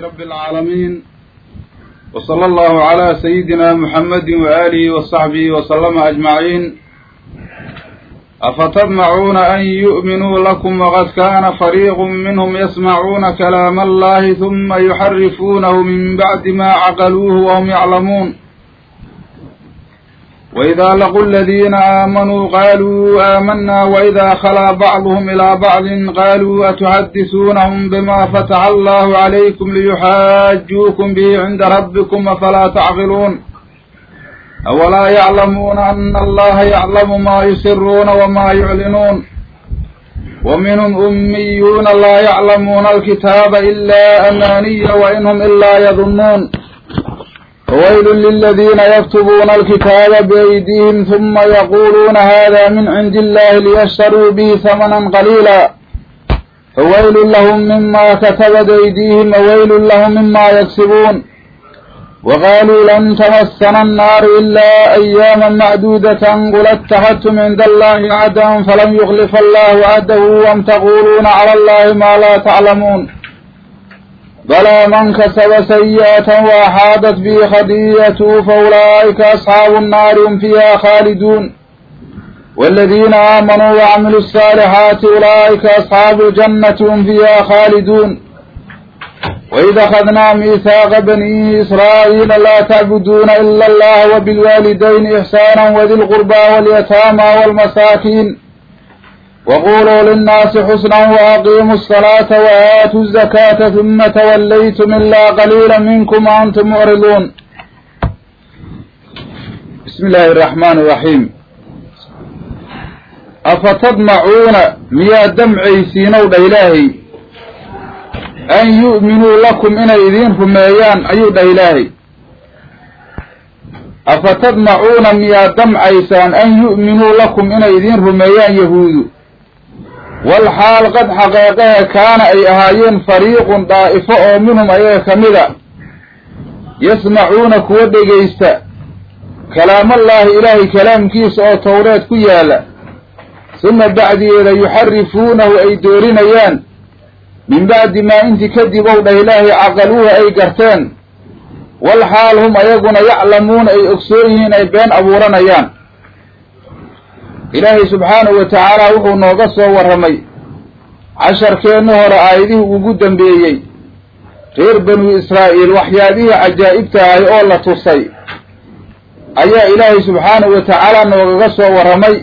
رب العالمين وصلى الله على سيدنا محمد وآله وصحبه وسلم أجمعين أفتطمعون أن يؤمنوا لكم وقد كان فريق منهم يسمعون كلام الله ثم يحرفونه من بعد ما عقلوه وهم يعلمون waidaa laquu aladiina aamanuu qaaluu aamanaa waidaa khalaa bacduhum ilaa bacdin qaaluu atuxadisuunahum bima fataxa allahu calaykum liyuxaajuukum bihi cinda rabbikum afalaa tacqiluun awalaa yaclamuuna ana allaha yaclamu maa yusiruuna wamaa yuclinuun waminhum ummiyuuna laa yaclamuuna alkitaaba ilaa amaaniya wainhum ilaa yadunnuun وويل للذين يكتبون الكتاب بأيديهم ثم يقولون هذا من عند الله ليشتروا به ثمنا قليلا فويل لهم مما كتبت أيديهم وويل لهم مما يكسبون وقالوا لن تمسنا النار إلا أياما معدودة قل اتخذتم عند الله عهدا فلم يخلف الله عهده وأم تقولون على الله ما لا تعلمون بلى من كسب سيئة وأحاطت به خطيئته فأولئك أصحاب النار هم فيها خالدون والذين آمنوا وعملوا الصالحات أولئك أصحاب الجنة هم فيها خالدون وإذا أخذنا ميثاق بني إسرائيل لا تعبدون إلا الله وبالوالدين إحسانا وذي القربى واليتامى والمساكين وقولوا للناس حسنا وأقيموا الصلاة وآتوا الزكاة ثم توليتم إلا قليلا منكم وأنتم معرضون بسم الله الرحمن الرحيم أفتطمعون ميا دمعيسين ود إلهي أن يؤمنوا لكم إن إذين رميان أيود إلهي أفتطمعون ميا دمعيسان أن يؤمنوا لكم إن إذين رميان يهود walxaal qad xaqeeqahe kaana ay ahaayeen fariiqun daa'ifo oo minhum ayaga ka mida yasmacuuna kuwa dhegaysta kalaamallaahi ilaahay kalaamkiisa oo towreed ku yaalla suma bacdigeeda yuxarifuunahu ay doorinayaan min bacdi maa inti kadib ow dhah ilaahay caqaluuha ay garteen walxaal hum ayaguna yaclamuuna ay ogsoon yihiin ay been abuuranayaan ilaahay subxaanahu wa tacaala wuxuu nooga soo warramay casharkeenna hore aayadihii ugu dambeeyey. Reer banu israa'iil waxyaabihii cajaa'ibtahay oo la tusay ayaa ilaahay subxaanahu wa tacaala noogaga soo warramay.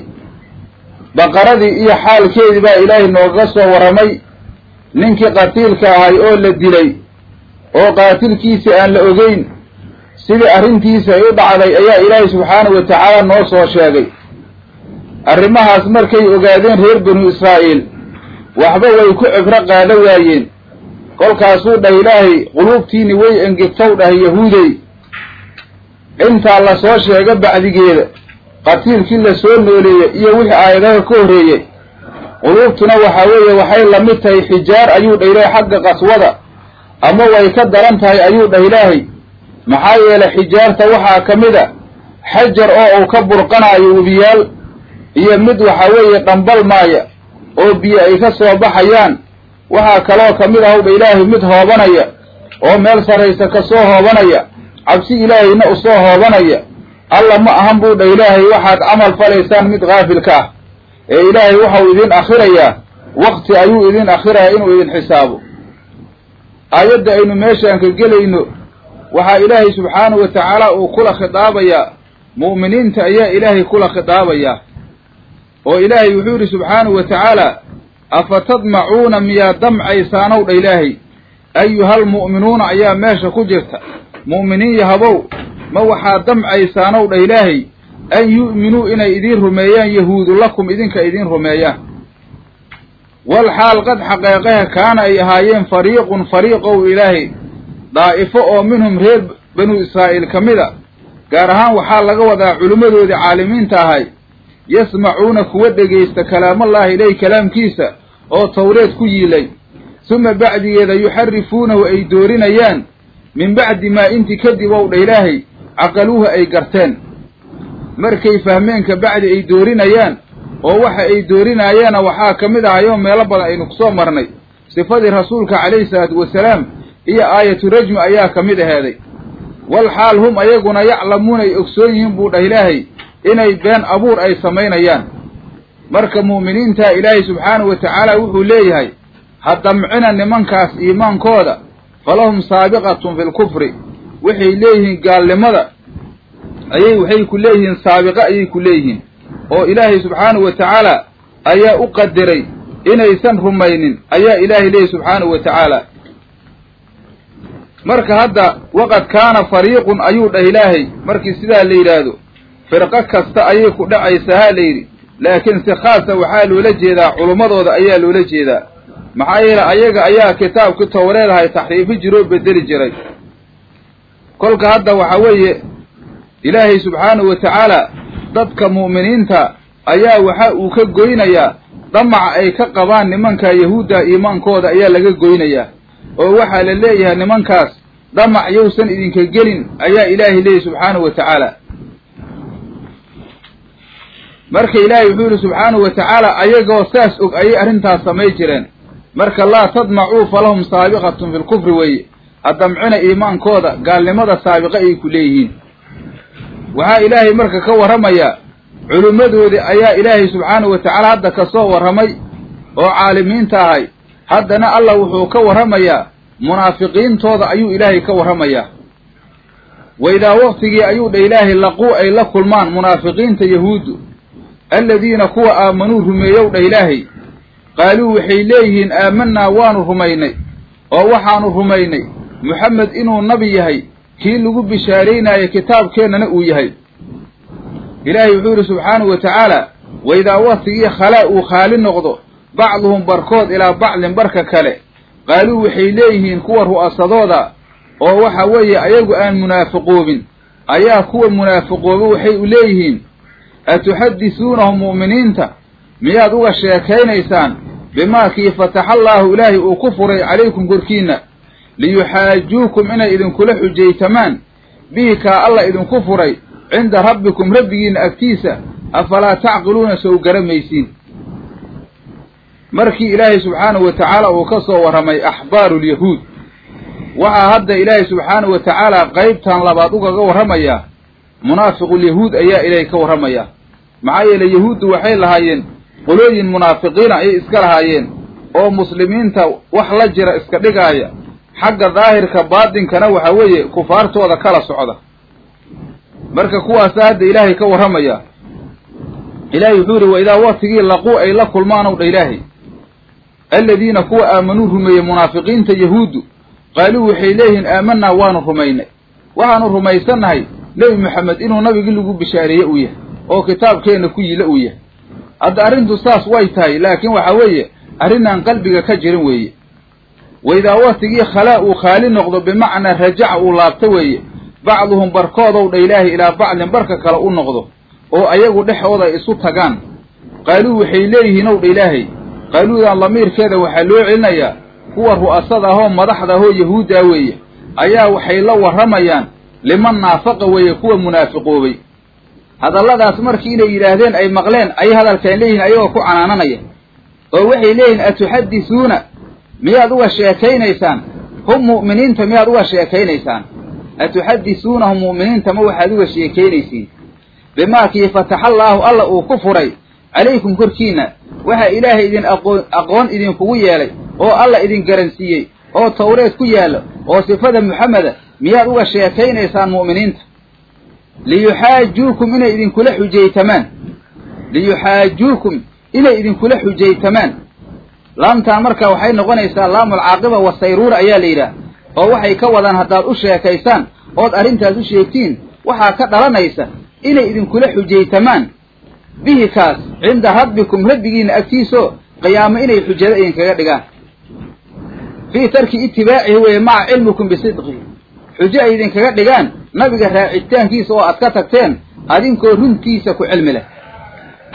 Baqaradii iyo xaalkeedii baa ilaahay noogaga soo warramay. Ninkii qatiilka ahay oo la dilay oo qaatilkiisa aan la ogeyn sidii arrintiisa ay u dhacday ayaa ilaahay subxaanahu wa tacaala noo soo sheegay arrimahaas markay ogaadeen reer banu israa'iil waxba way ku cibro qaada waayeen. Kolkaasuu dhah ilaahay quluubtiini way engegtow dhah yahuudey intaa la soo sheega bacdigeeda qatiilkii la soo nooleeyey iyo wixii aayadaha ka horreeyey. Quluubtuna waxaa weeye waxay la mid tahay xijaar ayuu dhah ilaahay xagga qaswada. Ama way ka daran tahay ayuu dhah ilaahay maxaa yeelay xijaarta waxaa ka mid a xajar oo uu ka burqanaayo webiyaal iyo mid waxa weeye dhambal maaya oo biyo ay ka soo baxayaan waxaa kaloo ka mid ahowdha ilaahay mid hoobanaya oo meel sarraysa ka soo hoobanaya cabsi ilaahayna u soo hoobanaya. Alla ma ahan buu dha ilaahay waxaad camal falaysaan mid kaafilka ah. Ee ilaahay waxau idin akhirayaa wakti ayuu idin akhirayaa inuu idin xisaabo. Aayadda aynu meeshaan ka gelayno waxaa ilaahay subxaanahu wa tacaala uu kula khidaabayaa. Mu'miniinta ayaa ilaahay kula khidaabayaa oo ilaahay wuxuu yidhi subxaanahu wa tacaala afatadmacuuna miyaa damcaysaanow dha ilaahay? Ayuhal mu'minuuna ayaa meesha ku jirta. Mu'miniin yahabow ma waxaad damcaysaanow dha ilaahay an yu'minuu inay idiin rumeeyaan yahuudu lakum idinka idiin rumeeyaan? Wal xaal qad xaqeeqaha kaana ay ahaayeen fariiqun fariiqow ilaahay daa'ifo oo minhum reer banu israa'iil ka mid a gaar ahaan waxaa laga wadaa culimmadoodii caalimiinta ahay yasmacuuna kuwa dhegaysta kalaamallaahi ileyh kalaamkiisa oo towreed ku yiilay. Suma bacdigeeda yuxarifuunahu ay doorinayaan min bacdi maa inti kadib ow dha ilaahay caqaluuha ay garteen. Markay fahmeen ka bacdi ay doorinayaan oo waxa ay doorinayaana waxaa ka mid ahayoo meelo badan aynu ku soo marnay. Sifadii rasuulka calayhi salaatu wasalaam iyo aayatu rajmi ayaa ka mid aheeday wal xaal hum ayaguna yaclamuuna ay ogsoon yihiin buu dhah ilaahay inay been abuur ay samaynayaan. Marka mu'miniinta ilaahay subxaanahu wa tacaala wuxuu leeyahay ha damcina nimankaas iimaankooda falahum saabiqatun fi lkufri waxay leeyihiin gaalnimada ayay waxay ku leeyihiin saabiqo ayay ku leeyihiin oo ilaahay subxaanahu wa tacaala ayaa u qadiray inaysan rumaynin ayaa ilaahay leeyahy subxaanahu wa tacaala marka hadda waqad kaana fariiqun ayuu dhah ilaahay markii sidaa la yidhaahdo firqo kasta ayay ku dhacaysaa ha la yidhi. Laakiin si khaasa waxaa loola jeedaa culummadooda ayaa loola jeedaa. Maxaa yeele ayaga ayaa kitaabkii towreedahay taxriifi jiroo bedeli jiray. Kolka hadda waxa weeye ilaahay subxaanahu wa tacaala dadka mu'miniinta ayaa waxa uu ka goynayaa. Damaca ay ka qabaan nimanka yahuudda iimaankooda ayaa laga goynayaa. Oo waxaa la leeyahay nimankaas damac yowsan idinka gelin ayaa ilaahay leeyahy subxaanahu wa tacaala marka ilaahay wuxuu yidhi subxaanahu wa tacaala ayagoo saas og ayay arrintaas samay jireen. Marka laa tadmacuu falahum saabiqatun fi lkufri weeye. Ha damcina iimaankooda gaalnimada saabiqa ay ku leeyihiin. Waxaa ilaahay marka ka warramayaa culimmadoodii ayaa ilaahay subxaanahu wa tacaala hadda ka soo warramay oo caalimiinta ahay. Haddana allah wuxuu ka warramayaa munaafiqiintooda ayuu ilaahay ka warramayaa waidaa waktigii ayuu dha ilaahay laquu ay la kulmaan munaafiqiinta yahuuddu aladiina kuwa aamanuu rumeeyow dha ilaahay. Qaaluu waxay leeyihiin aamanaa waanu rumaynay oo waxaanu rumaynay. Muxamed inuu nabi yahay kii lagu bishaaraynaayo kitaabkeennana uu yahay. Ilaahay wuxuu yidhi subxaanahu wa tacaala waidaa waktigii khalaa uu khaali noqdo bacduhum barkood ilaa bacdin barka kale. Qaaluu waxay leeyihiin kuwa ru'asadooda oo waxa weeye ayagu aan munaafiqoobin. Ayaa kuwa munaafiqooba waxay u leeyihiin atuxaddisuunahum mu'miniinta miyaad uga sheekaynaysaan bimaa kii fataxa allaahu ilaahay uu ku furay calaykum korkiinna liyuxaajuukum inay idinkula xujaytamaan bihi kaa alla idinku furay cinda rabbikum rabbigiinna agtiisa afalaa tacqiluuna sow garamaysiin markii ilaahay subxaanahu wa tacaala uu ka soo warramay axbaaru lyahuud waxaa hadda ilaahay subxaanahu wa tacaala qaybtan labaad ugaga warramayaa munaafiqulyahuud ayaa ilaahay ka warramayaa maxaa yeelay yahuuddu waxay lahaayeen qolooyin munaafiqiina ayay iska lahaayeen oo muslimiinta wax la jira iska dhigaaya. Xagga daahirka baatinkana waxa weeye kufaartooda kala socda. Marka kuwaasa hadda ilaahay ka warramaya ilaahay wuxuu yidhi waidaa waktigii laquu ay la kulmaanow dha ilaahay. Aladiina kuwa aamanuu rumeeyey munaafiqiinta yahuuddu qaaluu waxay leeyihiin aamanaa waanu rumaynay. Waxaanu rumaysannahay nebi moxamed inuu nabigii lagu bishaareeye uu yahay oo kitaabkeenna ku yila uu yahay. Hadda arrintu saas way tahay laakiin waxa weeye arrinaan qalbiga ka jirin weeye. Waidaa waktigii khalaa uu khaali noqdo bimacnaa rajaca uu laabto weeye. Bacduhum barkoodow dha ilaahay ilaa bacdin barka kale u noqdo oo ayagu dhexooda ay isu tagaan. Qaaluu waxay leeyihiin ow dha ilaahay qaaluudan lamiirkeeda waxaa loo celinayaa kuwa ru'asada ahoo madaxda ahoo yahuuddaa weeye. Ayaa waxay la warramayaan liman naafaqa weeye kuwa munaafiqoobay hadalladaas markii inay yidhaahdeen ay maqleen ayay hadalkaan leeyihiin ayagoo ku canaananaya oo waxay leeyihiin atuxaddisuuna miyaad uga sheekaynaysaan? Hum mu'miniinta miyaad uga sheekaynaysaan? Atuxaddisuunahum mu'miniinta ma waxaad uga sheekaynaysiin bimaa kii fataxa allaahu alla uu ku furay. Calaykum korkiinna waxaa ilaahay idin aqoon aqoon idinkugu yeelay oo alla idin garansiiyey oo tawreed ku yaallo oo sifada muxameda miyaad uga sheekaynaysaan mu'miniinta liyuxaajuukum inay idinkula xujaytamaan. Liyuxaajuukum inay idinkula xujaytamaan. Laamtaan marka waxay noqonaysaa laamul caaqiba wasayruura ayaa la yidhaah oo waxay ka wadaan haddaad u sheekaysaan ood arrintaas u sheegtiin waxaa ka dhalanaysa inay idinkula xujaytamaan. Bihi kaas cinda rabbikum rabbigiinna agtiisoo qiyaamo inay xujado idinkaga dhigaan. Fii tarki itibaacihi weeye maca cilmikum bisidqihi xujo ay idinkaga dhigaan? Nabiga raacitaankiisa oo aad ka tagteen adinkoo runtiisa ku cilmi leh.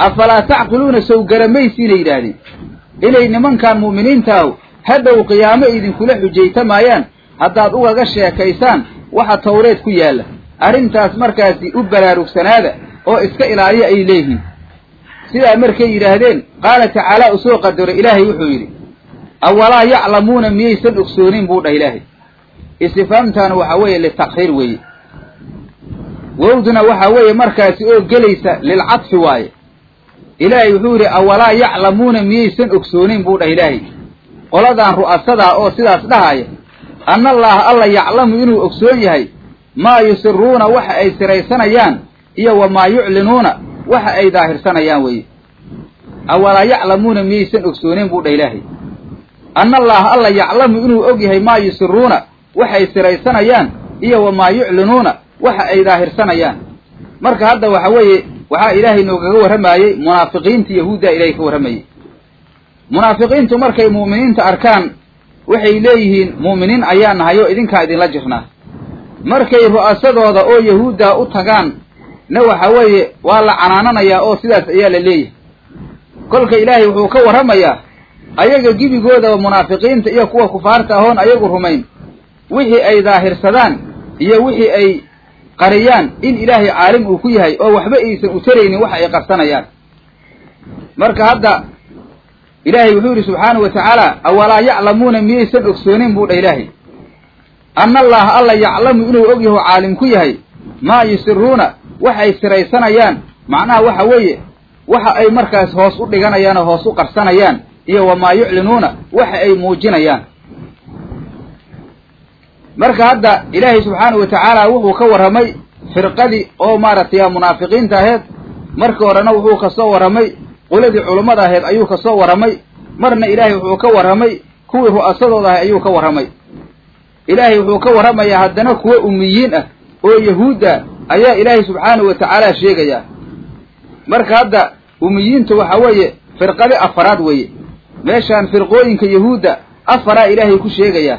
Afalaa tacqiluuna sow garamaysiinay yidhaahdeen inay nimankan mu'miniintaahu hadhow qiyaamo idinkula xujaytamaayaan haddaad ugaga sheekaysaan waxa tawreed ku yaalla. Arrintaas markaasi u baraarugsanaada oo iska ilaaliya ay leeyihiin. Sidaa markay yidhaahdeen qaala tacaalaa u soo qadaro ilaahay wuxuu yidhi awalaa yaclamuuna miyaysan ogsoonin buu dhah ilaahay istifaamtaana waxaa weeye litakhiir weeye. Wowduna waxaa weeye markaasi oo gelaysa lilcadfi waaye. Ilaahay wuxuu yidhi awalaa yaclamuuna miyaysan ogsoonayn buu dhah ilaahay. Qoladan ru'asadaa oo sidaas dhahaya anna allaaha alla yaclamu inuu ogsoon yahay maa yusiruuna waxa ay siraysanayaan iyo wamaa yuclinuuna waxa ay daahirsanayaan weeye. Awalaa yaclamuuna miyaysan ogsoonayn buu dhah ilaahay. Anna allaaha alla yaclamu inuu og yahay maa yusiruuna waxay siraysanayaan iyo wamaa yuclinuuna waxa ay daahirsanayaan marka hadda waxa weeye waxaa ilaahay noogaga warramayey munaafiqiinta yahuuddaa ilaahay ka warramayey. Munaafiqiintu markay mu'miniinta arkaan waxay leeyihiin mu'miniin ayaa nahay oo idinkaa idinla jirnaa. Markay ru'asadooda oo yahuuddaa u tagaan na waxa weeye waa la canaananayaa oo sidaas ayaa la leeyahay. Kolka ilaahay wuxuu ka warramayaa ayaga gebigoodaba munaafiqiinta iyo kuwa kufaarta ahoon ayagu rumayn wixii ay daahirsadaan iyo wixii ay qariyaan in ilaahay caalim uu ku yahay oo waxba aysan u taraynin waxa ay qarsanayaan marka hadda ilaahay wuxuu yidhi subxaanahu wa tacaala awalaa yaclamuuna miyaysan ogsoonin buu dhah ilaahay. Anna allaaha alla yaclamu inuu og yaho caalim ku yahay maa yusiruuna waxay siraysanayaan. Macnaha waxa weeye waxa ay markaas hoos u dhiganayaan oo hoos u qarsanayaan iyo wamaa yuclinuuna waxa ay muujinayaan marka hadda ilaahay subxaanahu wa tacaala wuxuu ka warramay firqadii oo maaragtay munaafiqiinta aheed markii horena wuxuu ka soo warramay qoladii culummada aheed ayuu ka soo warramay. Marna ilaahay wuxuu ka warramay kuwii ru'asadooda ahay ayuu ka warramay. Ilaahay wuxuu ka warramayaa haddana kuwo ummiyiin ah oo yahuudda ayaa ilaahay subxaanahu wa tacaala sheegayaa marka hadda ummiyiintu waxa weeye firqadi afaraad weeye. Meeshaan firqooyinka yahuudda afaraa ilaahay ku sheegayaa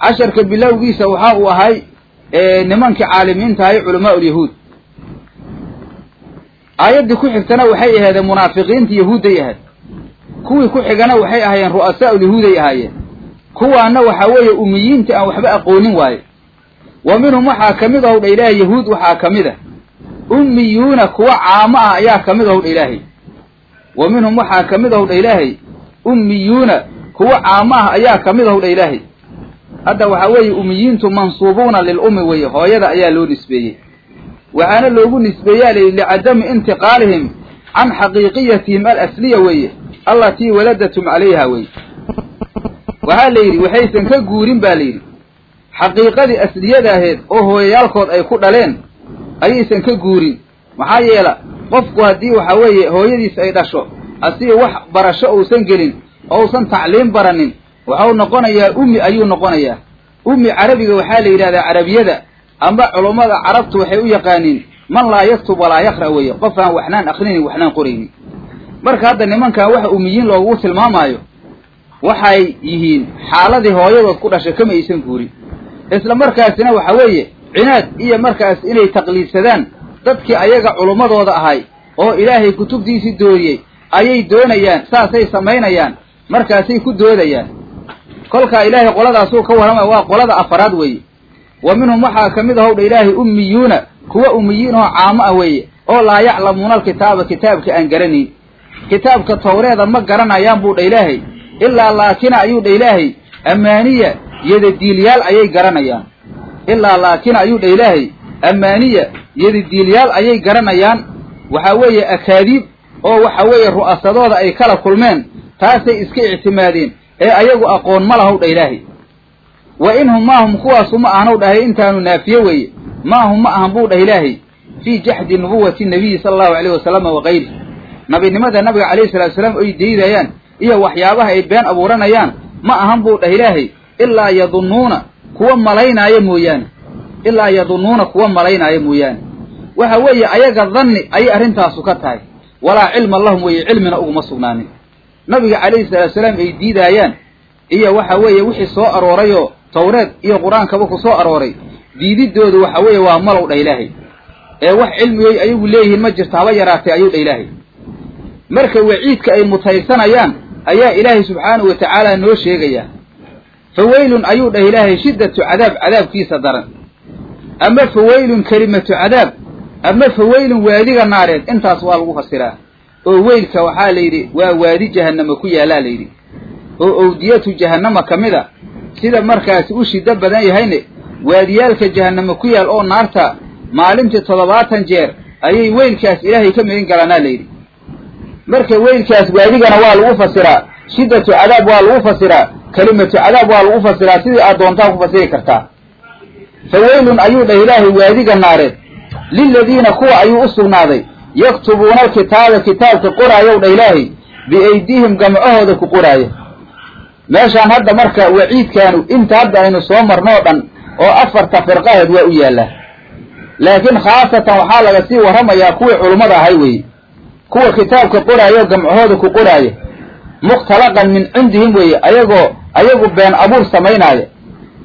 casharka bilowgiisa waxa uu ahay nimankii caalimiinta ahay culamaa ulyahuud aayaddii ku xigtana waxay ahaydeen munaafiqiinta yahuudday ahayd. Kuwii ku xigana waxay ahaayeen ru'asaa ulyahuuday ahaayeen. Kuwaana waxaa weeye umiyiinta aan waxba aqoonin waaye wa minhum waxaa ka mid ahw dha ilaahay yahuud waxaa ka mid ah. Ummiyuuna kuwa caamo ah ayaa ka mid ahw dha ilaahay. Wa minhum waxaa ka mid ahw dha ilaahay. Ummiyuuna kuwa caamo ah ayaa ka mid ahw dha ilaahay hadda waxaa weeye umiyiintu mansuubuuna lilummi weeye hooyada ayaa loo nisbeeyey. Waxaana loogu nisbeeyaa layidhi licadami intiqaalihim can xaqiiqiyatihim alasliya weeye allatii waladatum calayha weye waxaa la yidhi waxaysan ka guurin baa layidhi xaqiiqadii asliyada aheed oo hooyayaalkood ay ku dhaleen ayaysan ka guurin. Maxaa yeela qofku haddii waxa weeye hooyadiis ay dhasho asigi wax barasho uusan gelin ousan tacliim baranin waxau noqonayaa ummi ayuu noqonayaa. Ummi carabiga waxaa la yidhahdaa carabiyada amba culummada carabtu waxay u yaqaaniin man laa yaktub walaa yaqra' weeye qof aan waxnaan akrinin waxnaan qoraynin. Marka hadda nimankan waxa ummiyiin loogu tilmaamaayo waxay yihiin xaaladii hooyadood ku dhashay kama aysan guurin. Isla markaasina waxa weeye cinaad iyo markaas inay taqliidsadaan dadkii ayaga culummadooda ahay oo ilaahay kutubtiisii dooriyey ayay doonayaan saasay samaynayaan markaasay ku doodayaan kolkaa ilaahay qoladaasuu ka warramaya waa qolada afaraad weeye. Wa minhum waxaa ka mid ahowdha ilaahay ummiyuuna kuwa ummiyiin oo caamo ah weeye oo laa yaclamuuna alkitaaba kitaabka aan garanayn kitaabka tawreeda ma garanayaan buu dha ilaahay ilaa laakina ayuu dha ilaahay ammaaniya yadadiilyaal ayay garanayaan. Ilaa laakina ayuu dha ilaahay ammaaniya yadadiilyaal ayay garanayaan. Waxaa weeye akaadiib oo waxa weeye ru'asadooda ay kala kulmeen taasay iska ictimaadeen ee ayagu aqoon ma lahow dha ilaahay. Wa inhum maahum kuwaasu ma ahanow dhahay intaanu naafiye weeye. Maahum ma ahan buu dhah ilaahay. Fii jaxdi nubuwati nabiyi sala allahu alayh wasalama wa kayri nabinimada nabiga calayhi salatu salaam oy daydayaan iyo waxyaabaha ay been abuuranayaan ma ahan buu dhah ilaahay. Ilaa yadunnuuna kuwa malaynaayo mooyaane. Ilaa yadunnuuna kuwa malaynaayo mooyaane. Waxa weeye ayaga danni ayay arrintaasu ka tahay. Walaa cilma lahum weeye cilmina uguma sugnaanin nabiga calayhi salatu salaam ay diidaayaan iyo waxa weeye wixii soo aroorayoo tawreed iyo qur'aankaba ku soo arooray. Diididoodu waxa weeye waa malow dha ilaahay. Ee wax cilmigay ayagu leeyihiin ma jirto haba yaraatay ayuu dha ilaahay. Marka waciidka ay mutaysanayaan ayaa ilaahay subxaanahu wa tacaala noo sheegayaa faweylun ayuu dhah ilaahay shiddatu cadaab cadaabkiisa daran. Ama faweylun kelimatu cadaab ama faweylun waadiga naareed intaas waa lagu fasiraa oo weylka waxaa la yidhi waa waadi jahannama ku yaallaa la yidhi. Oo owdiyatu jahannama ka mid a sida markaasi u shiddo badan yahayne waadiyaalka jahannamo ku yaal oo naarta maalintii toddobaatan jeer ayay weylkaas ilaahay ka midin galaanaa layidhi marka weylkaas waadigana waa lagu fasiraa shiddatu cadaab waa lagu fasiraa kelimatu cadaab waa lagu fasiraa sidii aad doontaa ku fasiri kartaa. Fa weylun ayuu dhah ilaahay waadiga naareed liladiina kuwa ayuu u sugnaaday yaktubuuna alkitaaba kitaabka qoraayow dha ilaahay biaydiihim gamcahooda ku qoraaya meeshaan hadda marka waciidkaanu inta hadda aynu soo marnoo dhan oo afarta firqaheed waa u yaallaa laakiin khaasatan waxaa laga sii warramayaa kuwii culummada ahay weeye. Kuwa kitaabka qoraayo gamcahooda ku qoraaya mukhtalaqan min cindihim weeye ayagoo ayagu been abuur samaynaaya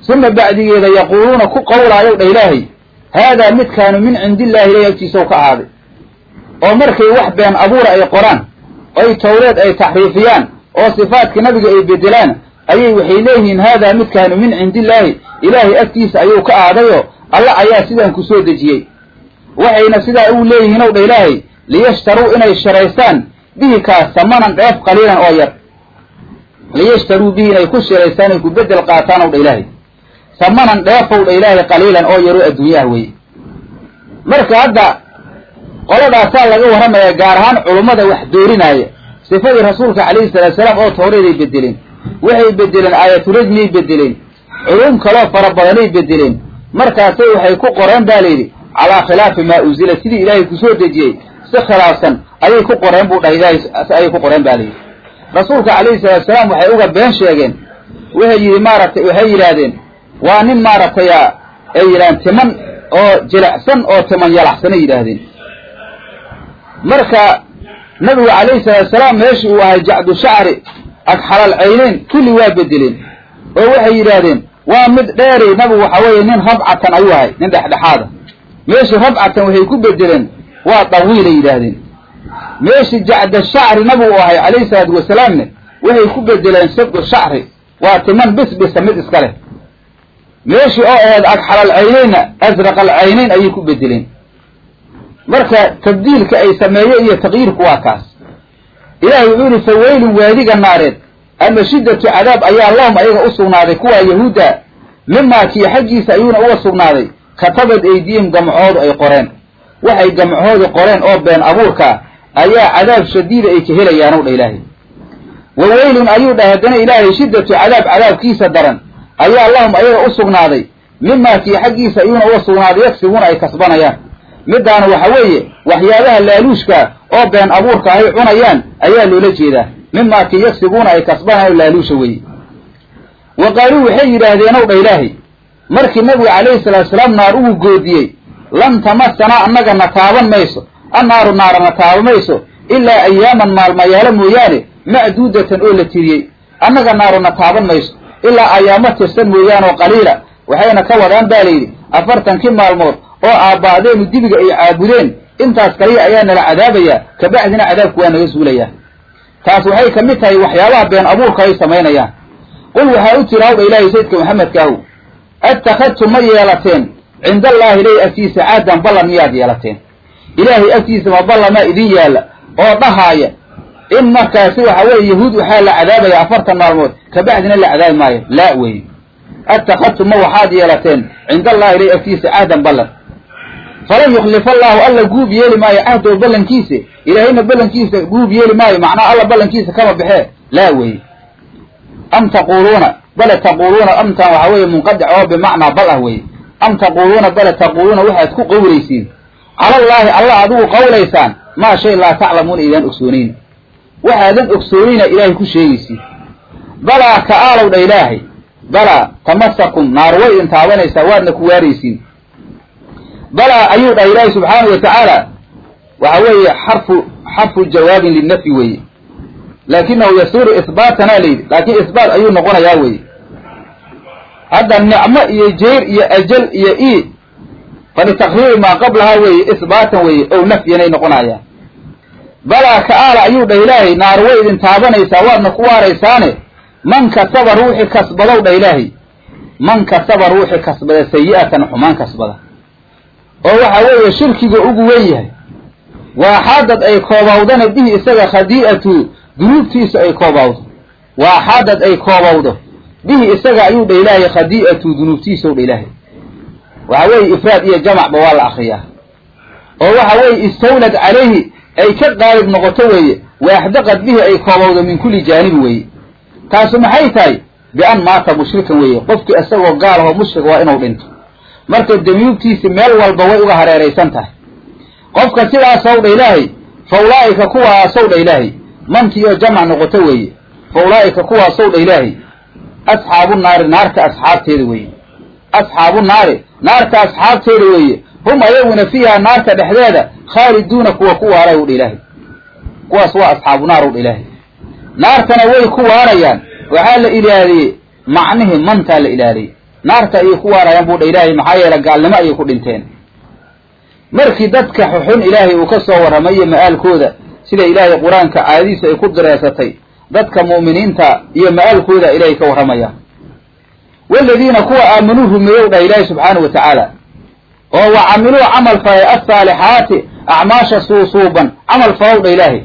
suma bacdigeeda yaquuluuna ku qowlaayow dha ilaahay haadaa midkaanu min cindillaahi ilahi agtiisaw ka ahaaday oo markay wax been abuura ay qoraan oy towreed ay taxriifiyaan oo sifaadka nabiga ay bedelaan ayay waxay leeyihiin haadaa midkaanu min cindillaahi ilaahay agtiisa ayuu ka ahaadayoo alla ayaa sidaan ku soo dejiyey. Waxayna sidaa ugu leeyihiin ow dha ilaahay liyashtaruu inay sharaystaan bihi kaas samanan dheef qaliilan oo yar. Liyashtaruu bihi inay ku shiraystaan ay ku bedel qaataan ow dha ilaahay. Samanan dheefow dha ilaahay qaliilan oo yaroo adduunye ah weye marka hadda qoladaasaa laga warramayaa gaar ahaan culummada wax doorinaaya. Sifadii rasuulka calayhi salaatu salaam oo tawreeday bedeleen waxay bedeleen aayaturajmiyay bedeleen culum kaloo fara badanay bedeleen markaasay waxay ku qoreen baa layidhi calaa khilaafi maa unzila sidii ilaahay ku soo dejiyey si khilaafsan ayay ku qoreen buu dhahay ilaahay ayay ku qoreen ba layidhi rasuulka calayhi salaatu salaam waxay uga been sheegeen waxay yidhi maaragtay waxay yidhaahdeen waa nin maaragtay ay yidhahdeen timan oo jilicsan oo timan yalaxsanay yidhaahdeen marka nabigu calayhi salaatu salaam meeshii uu ahay jacdu shacri agxalal cayneyn kulli waa bedeleen oo waxay yidhaahdeen waa mid dheeri nabigu waxa weeye nin rabcatan ayuu ahay nin dhexdhexaada meeshii rabcatan waxay ku bedeleen waa dawiilay yidhaahdeen. Meeshii jacda shacri nabigu ahay calayhi salaatu wasalaamne waxay ku bedeleen sabdu shacri waa timan bisbisa mid iska leh. Meeshii oo ahayd agxalal cayneynna asraqal cayneyn ayay ku bedeleen marka tabdiilka ay sameeye iyo taqyiirku waa kaas. Ilahay wuxuu yihi fa weylun waadiga naareed ama shiddatu cadaab ayaa lahum ayaga u sugnaaday kuwaa yahuudda mimaa kii xaggiisa ayuuna uga sugnaaday katabad aydiyim gamcoodu ay qoreen. Waxay gamcoodu qoreen oo been abuurkaa ayaa cadaab shadiida ay ka helayaanow dha ilaahay. Wa weylun ayuu dhah haddana ilaahay shiddatu cadaab cadaabkiisa daran ayaa lahum ayaga u sugnaaday mimaa kii xaggiisa ayuuna uga sugnaaday yaksibuuna ay kasbanayaan middaana waxa weeye waxyaabaha laaluushka oo been abuurka ay cunayaan ayaa loola jeedaa. Mimaa kii yaksibuuna ay kasbanayaan laaluusha weeye. Wa qaaluu waxay yidhaahdeenow dha ilaahay markii nabigu calayhi salaatu salaam naar ugu goodiyey lan tamasanaa annaga na taaban mayso annaaru naara na taaba mayso ilaa ayaaman maalmayaalo mooyaane macduudatan oo la tiriyey. Annaga naaru na taaban mayso ilaa ayaamo tirsan mooyaane oo qaliila. Waxayna ka wadaan baa layidhi afartankii maalmood oo aabbaa'deenu dibiga ay caabudeen intaas kaliya ayaa nala cadaabayaa kabacdina cadaabku waa naga suulayaa. Taas waxay ka mid tahay waxyaabaha been abuurka ay samaynayaan. Qul waxaa u tiri hawdha ilaahay sayidka maxamedkaahu attakhadtum ma yeelateen cinda allaahi ilay agtiisa caadan ballan miyaad yeelateen. Ilaahay agtiisa ma ballamaa idin yaalla oo dhahaaya in markaasi waxa weeye yahuud waxaa la cadaabaya afartan maalmood kabacdina la cadaabi maayo. Laa weeye. Attakhadtum ma waxaad yeelateen cinda allahi ilay agtiisa cahdan ballan falan yuklifa allaahu alla guub yeeli maayo cahdow ballankiisa ilaahayna ballankiisa guub yeeli maayo macnaa alla ballankiisa kama baxee laa weeye am taquuluuna bale taquuluuna amtan waxaa weeye munqadic oo bimacnaa bal ah weeye am taquuluuna bale taquuluuna waxaad ku qowlaysiin calallaahi alla adigu qawlaysaan maa shay laa taclamuuna idaan ogsoonayn waxaadan ogsoonayna ilaahay ku sheegaysiin balaa ka'aalow dha ilaahay balaa tamasakum naar way idin taabanaysaa waadna ku waaraysiin balaa ayuu dhahay ilaahay subxaanau wa tacaala. Waxa weeye xarfu xarfu jawaabin linafyi weeye. Laakinahu yasiru isbaatanaa layidhi laakiin isbaat ayuu noqonayaa weye hadda nicmo iyo jeyr iyo ajal iyo i falitakriiri maa qablahaa weeye isbaatan weeye ow nafyanay noqonayaan balaa ka'aala ayuu dhah ilaahay naar way idin taabanaysaa waadna ku waaraysaane man kasaba ruuxi kasbadow dhah ilaahay. Man kasaba ruuxi kasbada sayi'atan xumaan kasbada oo waxa weeye shirkiga ugu wen yahay. Waa xaadad ay koobawdana bihi isaga khadii'atu dunuubtiisa ay koobawdo waa xaadad ay koobawdo bihi isaga ayuu dha ilaahay khadii'atu dunuubtiisau dha ilaahay. Waxa weeye ifraad iyo jamacba waa la akriyaa. Oo waxa weeye istawlad calayhi ay ka qaalib noqoto weeye waaxdaqad bihi ay koobowdo min kulli jaanibi weeye. Taasu maxay tahay? Bian maata mushrikan weeye. Qofkii isagoo gaal ahoo mushrik waa inuu dhinto marka damiubtiisi meel walba way uga hareeraysan tahay. Qofka sidaasow dha ilaahay fa ulaa'ika kuwaasow dha ilaahay. Mantii oo jamac noqoto weeye fa ulaa'ika kuwaasow dha ilaahay. Asxaabu naari naarta asxaabteeda weeye. Asxaabu naari naarta asxaabteeda weeye. Hum ayaguna fiiha naarta dhexdeeda khaaliduuna kuwa ku waaray u dha ilaahay. Kuwaas waa asxaabu naar u dha ilaahay. Naartana way ku waarayaan. Waxaa la ilaaliyey macnihii mantaa la ilaaliyey naarta ayay ku waarayaan buu dha ilaahay maxaa yeele gaalnimo ayay ku dhinteen. Markii dadka xuxun ilaahay uu ka soo warramayo ma'aalkooda sida ilaahay qur'aanka caadadiisu ay ku direesatay dadka mu'miniinta iyo ma'aalkooda ilaahay ka warramaya waladiina kuwa aamanuu rumeeyow dhah ilaahay subxaanahu wa tacaala oo wa camiluu camal falay assaalixaati acmaasha suusuuban camal falow dha ilaahay.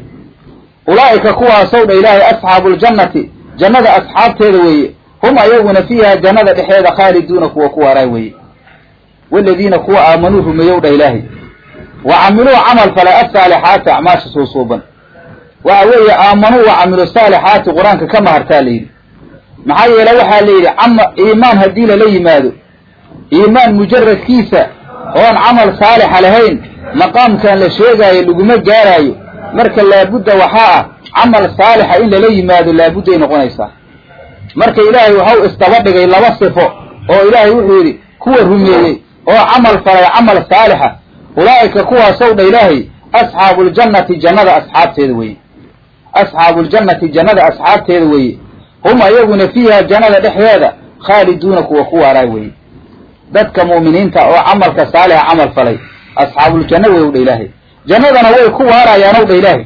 Ulaa'ika kuwaasow dha ilaahay asxaabu ljannati jannada asxaabteeda weeye hum ayaguna fiiha jannada dhexeeda khaaliduuna kuwa ku waaraay weeye. Waladiina kuwa aamanuu rumeeyow dhah ilaahay. Wa camiluu camal falay assaalixaati acmaasha suusuuban waxa weeye aamanuu wa camilu saalixaati qur'aanka ka mahartaa la yidhi. Maxaa yeele waxaa la yidhi cama iimaan haddii lala yimaado iimaan mujaradkiisa oon camal saalixa lahayn maqaamkan la sheegaayo laguma gaaraayo marka laabudda waxaa ah camal saalixa in lala yimaado laabudday noqonaysaa marka ilaahay waxau isdaba dhigay laba sifo oo ilaahay wuxuu yidhi kuwa rumeeyey oo camal falay camal saalixa ulaa'ika kuwaasow dha ilaahay asxaabuuljannati jannada asxaabteeda weeye. Asxaabuuljannati jannada asxaabteeda weeye. Hum ayaguna fiiha jannada dhexdeeda khaaliduuna kuwa ku waaraay weeye. Dadka mu'miniinta oo camalka saalixa camal falay asxaabuljanna wey u dha ilaahay. Jannadana way ku waarayaan ow dha ilaahay.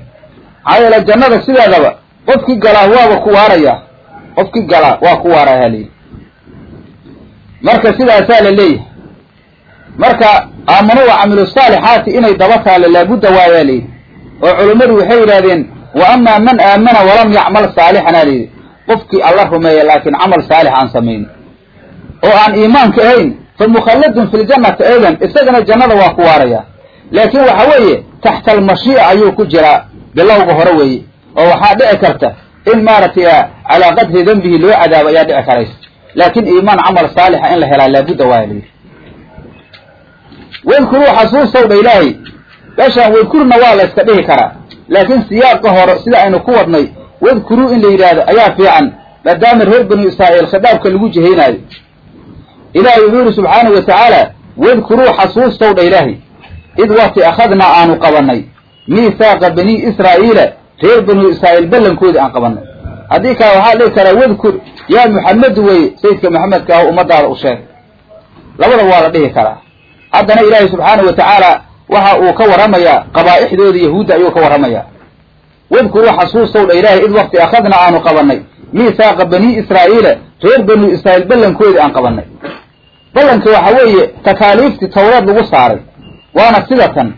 Maxaa yeele jannada sideedaba qofkii galaa waaba ku waarayaa qofkii galaa waa ku waarayaa layidhi marka sidaasaa la leeyahay. Marka aamanuu wa camilu saalixaati inay daba taalla laabudda waayaa layidhi oo culummadu waxay yidhahdeen wa amaa man aamana walam yacmal saalixana layidhi qofkii alla rumeeya laakiin camal saalix aan samayn oo aan iimaanka ahayn fa mukhalladun fi ljannati aydan isagana jannada waa ku waaraya laakiin waxa weeye taxta almashii'a ayuu ku jiraa bilowga hore weeye. Oo waxaa dhici karta in maaragtay calaa qadri dembihi loo cadaabo ayaa dhici karaysa laakiin iimaan camal saalixa in la helaa laabudda waaya layidhi wadkuruu xasuustow dha ilaahay meeshaan wadkurna waa la yska dhihi karaa laakiin siyaaqa hore sida aynu ku wadnay wadkuruu in la yidhaahdo ayaa fiican maadaama reer banu israa'iil khitaabka lagu jihaynaayo ilaahay wuxuu yidhi subxaanahu wa tacaala wadkuruu xasuustow dha ilaahay id waqti akhadnaa aanu qabannay miisaaqa banii israa'iila reer banu israa'iil ballankoodii aan qabannay haddii kale waxaa dhihi karaa wadkur yaa muxamedu weeye sayidka maxamedka ah ummadaada u sheeg. Labada waa la dhihi karaa. Haddana ilaahay subxaanahu wa tacaala waxa uu ka warramayaa qabaa'ixdooda yahuudda ayuu ka warramayaa wadkuruu xasuustow dha ilaahay id waqti akhadna aanu qabannay. Miisaaqa banii israa'iila reer banu israa'iil ballankoodii aan qabannay. Ballanka waxa weeye takaaliiftii tawreed lagu saaray. Waana sida tan.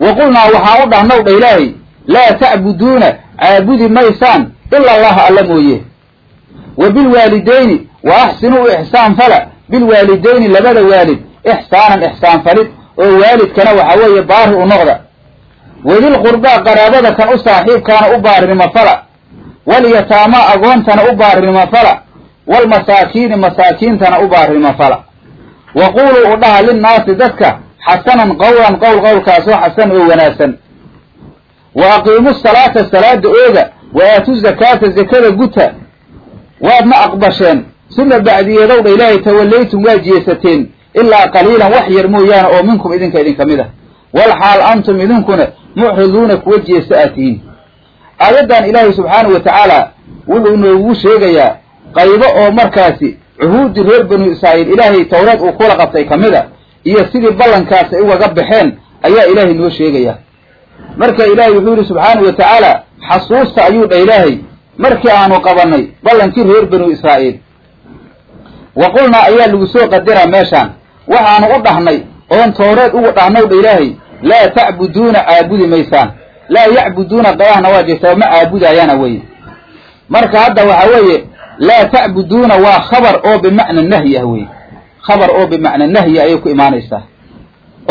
Wa qulnaa waxaan u dhahnow dha ilaahay laa tacbuduuna caabudi maysaan ila allaha alla mooye wa bilwaalidayni wa axsinuu ixsaan fala bilwaalidayni labada waalid ixsaanan ixsaan falid oo waalidkana waxa weeye baari u noqda wadilqurbaa qaraabada kan u saaxiibkaana u baarinimo fala walyataamaa agoontana u baarinimo fala walmasaakiini masaakiintana u baarinimo fala wa quuluu u dhaha linnaasi dadka xasanan qowlan qowl qowlkaasoo xasan oo wanaagsan wa aqiimu salaata salaada ooga wa aatu zakaata zakada guta waadna aqbasheen suma bacdiyeedowdha ilaahay tawallaytum waa jeesateen ilaa qaliilan wax yar mooyaane oo minkum idinka idinka mid ah wal xaal antum idinkuna mucriduuna kuwa jeesa aad tihiin aayaddan ilaahay subxaanahu wa tacaala wuxuu noogu sheegayaa qaybo oo markaasi cuhuuddii reer banu israa'iil ilaahay tawreed uu kula qabtay ka mid a iyo sidii ballankaas ay ugaga baxeen ayaa ilaahay noo sheegaya marka ilaahay wuxuu yidhi subxaanahu wa tacaala xasuusta ayuu dha ilaahay. Markii aanu qabannay ballankii reer banu israa'iil. Wa qulnaa ayaa lagu soo qadiraa meeshaan. Waxaanu u dhahnay oon towreed ugu dhahnow dha ilaahay laa tacbuduuna caabudi maysaan. Laa yacbuduuna qayahna waa jirtaa ma caabudayaana weye marka hadda waxa weeye laa tacbuduuna waa khabar oo bimacna nahyi ah wey khabar oo bimacna nahyi ayay ku imaanaysaa.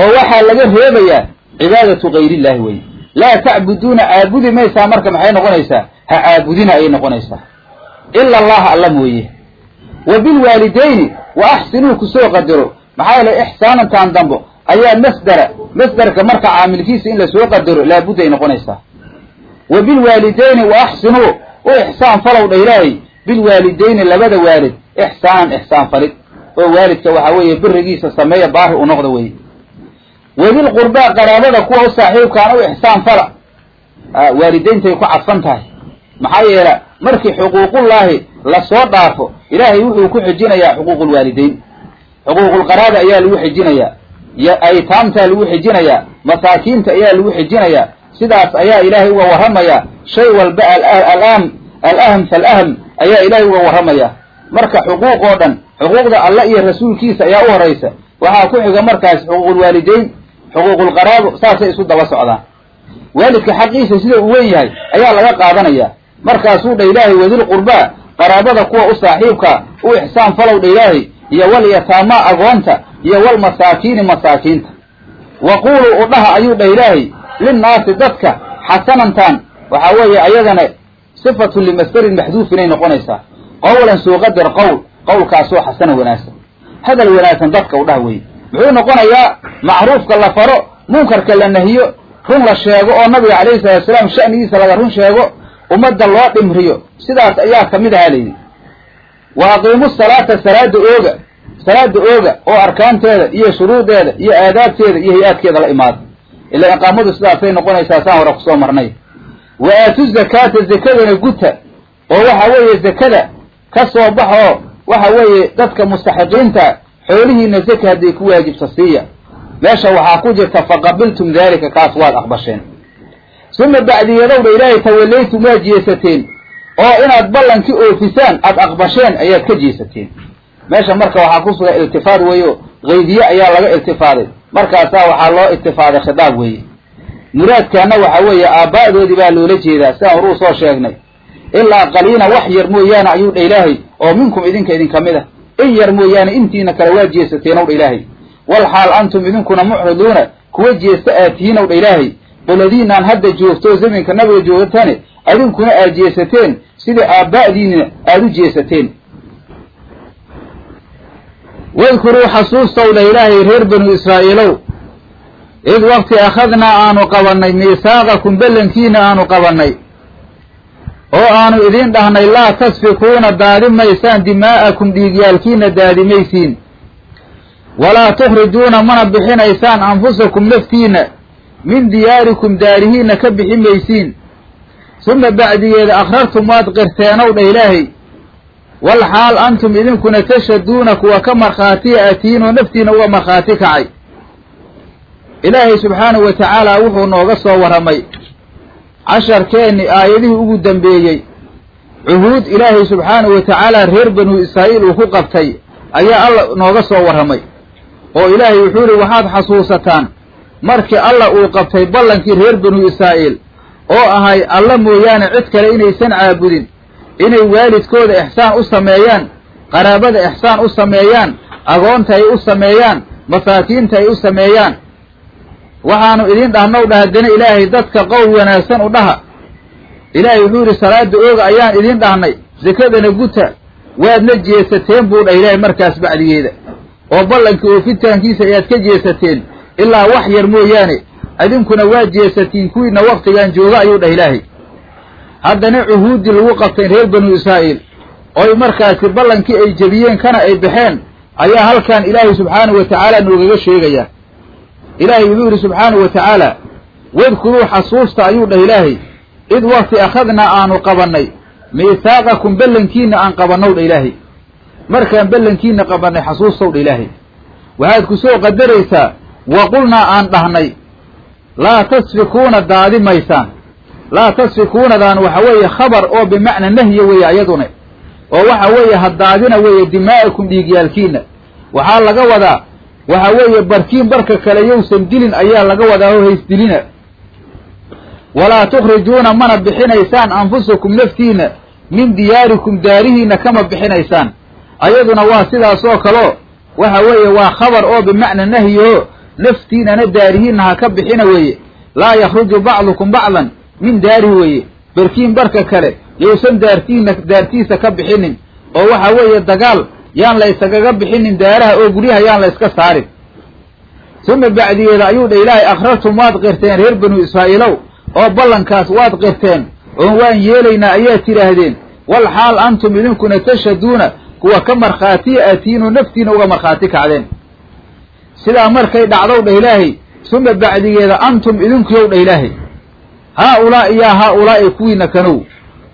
Oo waxaa laga reebayaa cibaadatu gayrillahi wey. Laa tacbuduuna caabudi maysaa marka maxay noqonaysaa? Ha caabudina ayay noqonaysaa. Ila allaha alla mooye. Wa bilwaalidayni wa axsinuu ku soo qadaro. Maxaa yeele ixsaanantaan dambo. Ayaa masdera masderka marka caamilkiisa in la soo qadaro laabudda ay noqonaysaa. Wa bilwaalidayni wa axsinuu u ixsaan falow dha ilaahay. Bilwaalidayni labada waalid ixsaanan ixsaan falid oo waalidka waxaa weeye birigiisa sameeya baari u noqda weye wadilqurbaa qaraabada kuwa u saaxiibkaan u ixsaan fala. Waalidayntay ku cadfan tahay. Maxaa yeele markii xuquuqullaahi la soo dhaafo ilaahay wuxuu ku xijinayaa xuquuqulwaalidayn xuquuqulqaraaba ayaa lagu xijinayaa aytaamtaa lagu xijinayaa masaakiinta ayaa lagu xijinayaa sidaas ayaa ilaahay uga warramayaa shay walba alaam alaham falaham ayaa ilaahay uga warramayaa marka xuquuq oo dhan xuquuqda alla iyo rasuulkiisa ayaa u horaysa waxaa ku xiga markaas xuquuqulwaalidayn xuquuqulqaraabo saasay isu daba socdaan waalidka xaqiisa sida uu wen yahay ayaa laga qaadanaya. Markaasuu dha ilaahay wadil qurbaa qaraabada kuwa u saaxiibka u ixsaan falow dha ilaahay iyo wal yataamaa agoonta iyo wal masaakiini masaakiinta. Wa quuluu udhaha ayuu dhah ilaahay linnaasi dadka xasanantaan. Waxaa weeye ayadana sifatu limasdarin maxduuf inay noqonaysaa. Qowlan soo qadar qowl qowlkaasoo xasana wanaagsan. Hadal wanaagsan dadka udhaha weye muxuu noqonayaa macruufka la faro munkarka la nahiyo run la sheego oo nabiga calayhi salatu salaam sha'nigiisa laga run sheego ummadda loo dhimriyo. Sidaas ayaa ka mid ahaa layidhi wa aqiimu salaata salaada ooga salaada ooga oo arkaanteeda iyo shuruudeeda iyo aadaabteeda iyo hay'aadkeeda la imaada ilaa iqaamadu sidaasay noqonaysaa saan hore ku soo marnay. Wa aatu zakaata zakadana guta oo waxa weeye zakada ka soo baxoo waxa weeye dadka mustaxiqiinta xoolihiina zaka hadday ku waajibta siiya. Meesha waxaa ku jirta faqabiltum daalika kaas waad aqbasheen. Suma bacdiyadowdha ilaahay tawallaytum waad jeesateen. Oo inaad ballankii oofisaan aada aqbasheen ayaad ka jeesateen. Meesha marka waxaa ku sugan iltifaad weeyo qaydiye ayaa laga iltifaaday. Markaasaa waxaa loo iltifaaday khitaab weeye. Muraadkaana waxaa weeye aaba'doodii baa loola jeedaa sidaan horuu soo sheegnay. Ilaa qaliina wax yar mooyaane ayuu dha ilaahay oo minkum idinka idin ka mid a in yar mooyaane intiina kale waad jeesateenow dha ilaahay. Wal xaal antum idinkuna mucriduuna kuwa jeesta aad tihiinow dha ilaahay. Qoladiinaan hadda joogto zaminka nabiga joogtane adinkuna aad jeesateen sidai aaba'diina aada u jeesateen. Wadkuruu xasuustow dha ilaahay reer banu israa'iilow. Id waqti akhadnaa aanu qabannay miisaaqakum ballankiina aanu qabannay oo aanu idin dhahnay laa tasfikuuna daadimaysaan dimaa'akum dhiigyaalkiina daadimaysiin. Walaa tukhrijuuna mana bixinaysaan anfusakum naftiina min diyaarikum daarihiina ka bixi maysiin suma bacdigeeda akrartum waad qirteenow dha ilaahay. Wal xaal antum idinkuna tashaduuna kuwa ka markhaatiya atihiin oo naftiina uga markhaati kacay. Ilaahay subxaanahu wa tacaala wuxuu nooga soo warramay casharkeenni aayadihii ugu dambeeyey cuhuud ilaahay subxaanahu wa tacaala reer banu israa'iil uu ku qabtay ayaa alla nooga soo warramay. Oo ilaahay wuxuu yihi waxaad xasuusataan markii alla uu qabtay ballankii reer banu israa'iil oo ahay alla mooyaane cid kale inaysan caabudin inay waalidkooda ixsaan u sameeyaan qaraabada ixsaan u sameeyaan agoonta ay u sameeyaan masaakiinta ay u sameeyaan waxaanu idin dhahnow dha haddana ilaahay dadka qowl wanaagsan u dhaha. Ilaahay wuxuu yidhi salaada ooga ayaan idin dhahnay sakadana guta waadna jeesateen buu dhah ilaahay markaas bacdigeeda. Oo ballankii oofitaankiisa ayaad ka jeesateen ilaa wax yar mooyaane idinkuna waad jeesatiin kuwiina waktigan jooga ayuu dhah ilaahay. Haddana cuhuuddii lagu qabtay reer banu israa'iil oy markaasi ballankii ay jebiyeen kana ay baxeen ayaa halkan ilaahay subxaanahu wa tacaala noogaga sheegaya ilaahay wuxuu yidhi subxaanahu wa tacaala wadkuruu xasuusta ayuu dhah ilaahay. Id wakti akhadnaa aanu qabannay miisaaqakum ballankiina aan qabannow dha ilaahay. Markaan ballankiina qabannay xasuustow dha ilaahay. Waxaad ku soo qadaraysaa wa qulnaa aan dhahnay laa tasfikuuna daadi maysaan. Laa tasfikuunadaan waxa weeye khabar oo bimacna nahya weeye ayaduna. Oo waxa weeye ha daadina weeye dimaa'akum dhiigyaalkiina waxaa laga wadaa waxa weeye barkiin barka kale yowsan dilin ayaa laga wadaa oo haysdilina walaa tukhrijuuna mana bixinaysaan anfusakum naftiina min diyaarikum daarihiinna kama bixinaysaan. Ayaduna waa sidaas oo kaleo waxa weeye waa khabar oo bimacna nahyioo naftiinana daarihiinna ha ka bixina weeye. Laa yakhruju bacdukum bacdan min daarihi weeye. Berkiin barka kale yowsan daartiina daartiisa ka bixinin. Oo waxa weeye dagaal yaan la ysagaga bixinin daaraha oo guryaha yaan la yska saarin. Suma bacdigeeda ayuu dha ilaahay akhrartum waad qirteen reer banu israa'iilow oo ballankaas waad qirteen. Oon waan yeelaynaa ayaad tidhaahdeen wal xaal antum idinkuna tashaduuna kuwa ka markhaatiya aatiinoo naftiina uga markhaati kacdeen sidaa markay dhacdow dha ilaahay suma bacdigeeda antum idinkuyow dha ilaahay. Haa ulaa'i yaa ulaa'i kuwiina kanow.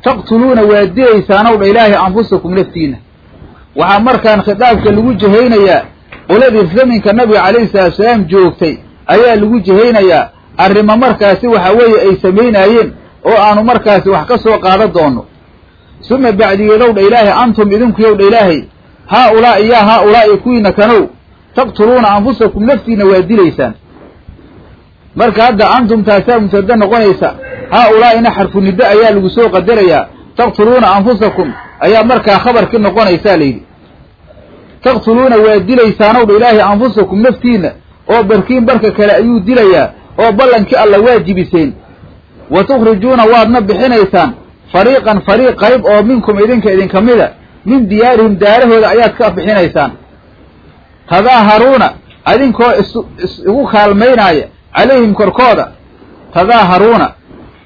Taqtuluuna waad dilaysaanow dha ilaahay anfusakum naftiina waxaa markaan khitaabka lagu jahaynayaa qoladii zaminka nabiga calayhi salatusalaam joogtay ayaa lagu jahaynayaa arrimo markaasi waxa weeye ay samaynaayeen oo aanu markaasi wax ka soo qaadan doono suma bacdigeedow dha ilaahay antum idinkuyow dha ilaahay haa ulaa'i yaa haa ulaa'i kuwiina kanow taqtuluuna anfusakum naftiina waa dilaysaan. Marka hadda antum taasaa mubtada noqonaysa haa ulaa'ina xarfu niddo ayaa lagu soo qadarayaa taqtuluuna anfusakum ayaa markaa khabarkii noqonaysaa layidhi taqtuluuna waa dilaysaanow dha ilaahay anfusakum naftiina oo barkiin barka kale ayuu dilayaa oo ballankii alla waajibiseen. Wa tukhrijuuna waadna bixinaysaan fariiqan fariiq qayb oo minkum idinka idinka mida min diyaarihim daarahooda ayaad ka bixinaysaan. Tadaaharuuna adinkoo isugu kaalmaynaaya calayhim korkooda. Tadaaharuuna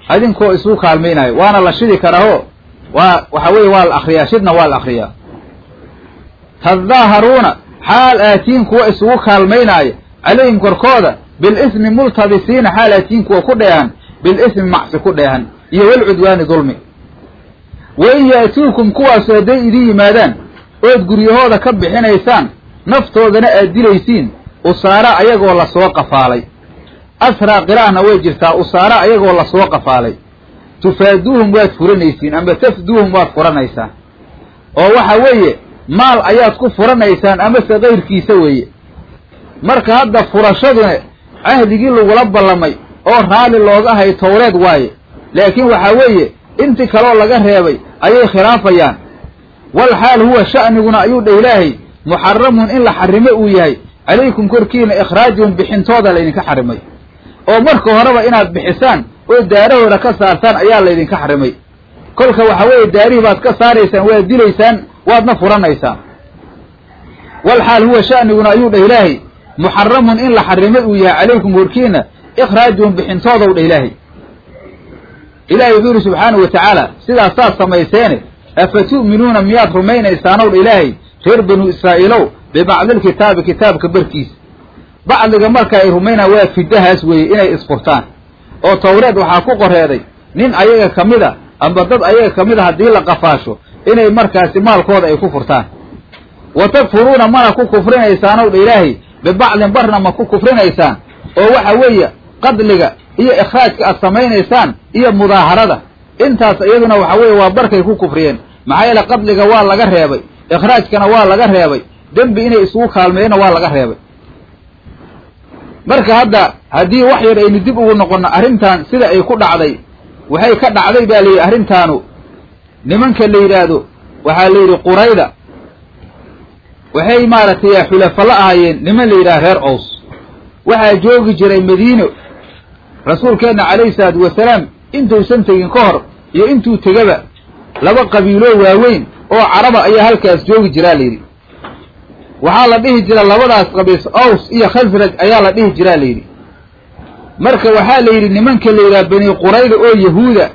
adinkoo isugu kaalmaynaaya waana la shidi karaaho waa waxa weeye waa la akriyaa shidna waa la akriyaa tadaaharuuna xaal aatiin kuwa isugu kaalmaynaaya calayhim korkooda bilismi multabisiina xaal aatiin kuwa ku dheehan bilismi macsi ku dheehan iyo walcudwaani dulmi wain yaatuukum kuwaasu hadday idin yimaadaan ood guryahooda ka bixinaysaan naftoodana aad dilaysiin usaara ayagoo la soo qafaalay asraa qiraa'na way jirtaa usaara ayagoo la soo qafaalay tufaaduuhum waad furanaysiin ama tafduuhum waad furanaysaan oo waxa weeye maal ayaad ku furanaysaan amase kayrkiisa weeye. Marka hadda furashaduna cahdigii lagula ballamay oo raalli looga hay towreed waaye. Laakiin waxaa weeye intii kaloo laga reebay ayay khilaafayaan wal xaal huwa sha'niguna ayuu dha ilaahay muxaramun in la xarimo uu yahay. Calaykum korkiina ikhraajuhum bixintooda laydinka xarimay. Oo marka horeba inaad bixisaan oo daarahooda ka saartaan ayaa laydinka xarimay. Kolka waxa weeye daarihii baad ka saaraysaan waad dilaysaan waadna furanaysaan. Wal xaal huwa sha'niguna ayuu dhah ilaahay muxaramun in la xarimay uu yahay calaykum korkiina ikhraajuhum bixintoodaw dha ilaahay. Ilaahay wuxuu yidhi wa tacaala sidaas saad samayseene afa tu'minuuna miyaad rumaynaysaanow dha ilaahay? Reer banu israa'iilow bibacdilkitaabi kitaabka barkiisa. Bacdiga marka ay rumaynaan waa fidahaas weeye inay isfurtaan. Oo tawreed waxaa ku qoreeday nin ayaga ka mid a amba dad ayaga ka mid a haddii la qafaasho inay markaasi maalkooda ay ku furtaan. Wa takfuruuna mana ku kufrinaysaanow dha ilaahay bibacdin barna ma ku kufrinaysaan oo waxa weeye qadliga iyo ikhraajka aad samaynaysaan iyo mudaaharada intaas iyaduna waxa weeye waa barkay ku kufriyeen. Maxaa yeele qadliga waa laga reebay ikhraajkana waa laga reebay dembi inay isugu kaalmeeyana waa laga reebay. Marka hadda haddii wax yar aynu dib ugu noqonno arrintan sida ay ku dhacday waxay ka dhacday baa layidhi arrintaanu nimanka la yidhaahdo waxaa la yidhi qurayda waxay maaragtay xulafo la ahaayeen niman la yidhaha reer ows waxaa joogi jiray madiino rasuulkeenna calayhi salaatu wasalaam intuusan tegin ka hor iyo intuu tegaba laba qabiiloo waaweyn oo caraba ayaa halkaas joogi jiraa layidhi waxaa la dhihi jira labadaas qabiis ows iyo khasraj ayaa la dhihi jiraa layidhi marka waxaa la yidhi nimanka la yidhaha bani qurayda oo yahuuda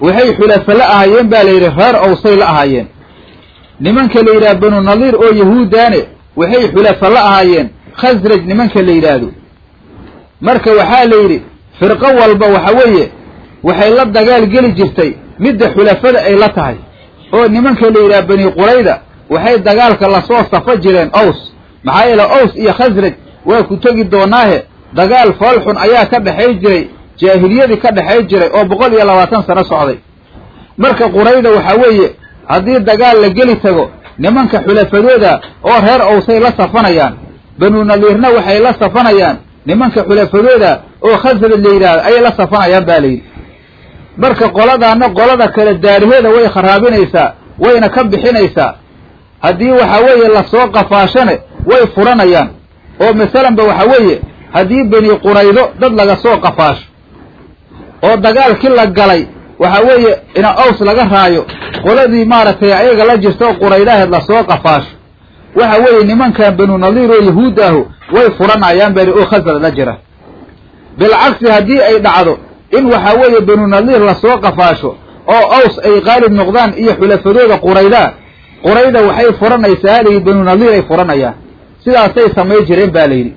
waxay xulafo la ahaayeen baa la yidhi reer owsay la ahaayeen. Nimanka la yidhaha banu nadiir oo yahuudaane waxay xulafo la ahaayeen. Khasraj nimanka la yidhaahdo. Marka waxaa la yidhi firqo walba waxa weeye waxay la dagaal geli jirtay. Midda xulafada ay la tahay. Oo nimanka la yidhaha bani qurayda waxay dagaalka la soo safo jireen ows maxaa yeele ows iyo khasraj waa ku tegi doonaahe dagaal foolxun ayaa ka dhexay jiray jaahiliyadii ka dhexay jiray oo boqol iyo labaatan sano socday. Marka qurayda waxaa weeye haddii dagaal la geli tago nimanka xulafadooda oo reer owsay la safanayaan banu nadiirna waxay la safanayaan nimanka xulafadooda oo khasraj la yidhaahdo ayay la safanayaan ba layidhi marka qoladaana qolada kale daaraheeda way kharaabinaysaa wayna ka bixinaysaa. Haddii waxa weeye la soo qafaashane way furanayaan. Oo masalanba waxa weeye haddii beni quraydo dad laga soo qafaasho oo dagaalkii la galay waxa weeye ina aws laga raayo qoladii maaragtay ayaga la jirto quraydaheed la soo qafaasho. Waxa weeye nimankan banu nadiir oo yahuud ahu way furanayaan bani oo khasrad la jira. Bilcagsi haddii ay dhacdo in waxa weeye banu nadiir la soo qafaasho oo aws ay qaalib noqdaan iyo xulafadooda quraydaa qurayda waxay furanaysaa haligii banu nadiir ay furanayaan. Sidaasay samay jireen ba la yidhi.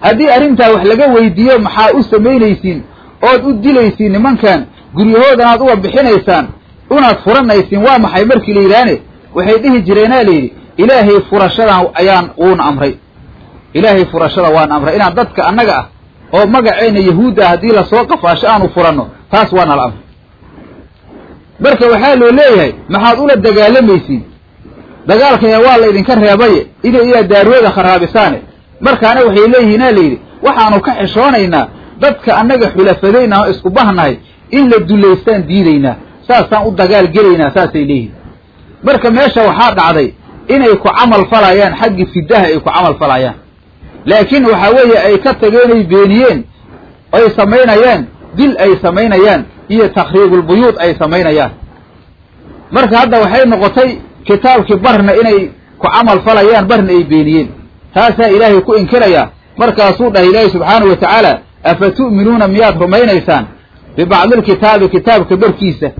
Haddii arrintaa wax laga weydiiyo maxaa u samaynaysiin ood u dilaysiin nimankan guryahoodanaad uga bixinaysaan unaad furanaysiin waa maxay? Markii la yidhaahne waxay dhihi jireenaa la yidhi ilaahay furashadan ayaan uuna amray. Ilaahay furashada waan amray. Inaan dadka annaga ah oo magaceenna yahuud ah haddii la soo qafaasho aanu furanno taas waa nala amray. Marka waxaa loo leeyahay maxaad ula dagaalamaysiin dagaalkaya waa la idinka reebaye inay iyaa daarooda kharaabisaane. Markaana waxay leeyihiinaa layidhi waxaanu ka xishoonaynaa dadka annaga xulafadayna oo isku bahnahay in la dulaystaan diidaynaa saasaan u dagaal gelaynaa saasay leeyihiin marka meesha waxaa dhacday inay ku camal falayaan xaggii fidaha ay ku camal falayaan. Laakiin waxaa weeye ay ka tageen ay beeniyeen ay samaynayaan dil ay samaynayaan iyo takhriibulbuyuud ay samaynayaan. Marka hadda waxay noqotay kitaabkii barna inay ku camal falayaan barna ay beeniyeen. Taasaa ilaahay ku inkirayaa. Markaasuu dhahay ilaahay subxaanahu wa tacaala afa tu'minuuna miyaad rumaynaysaan bibacdilkitaabi kitaabka barkiisa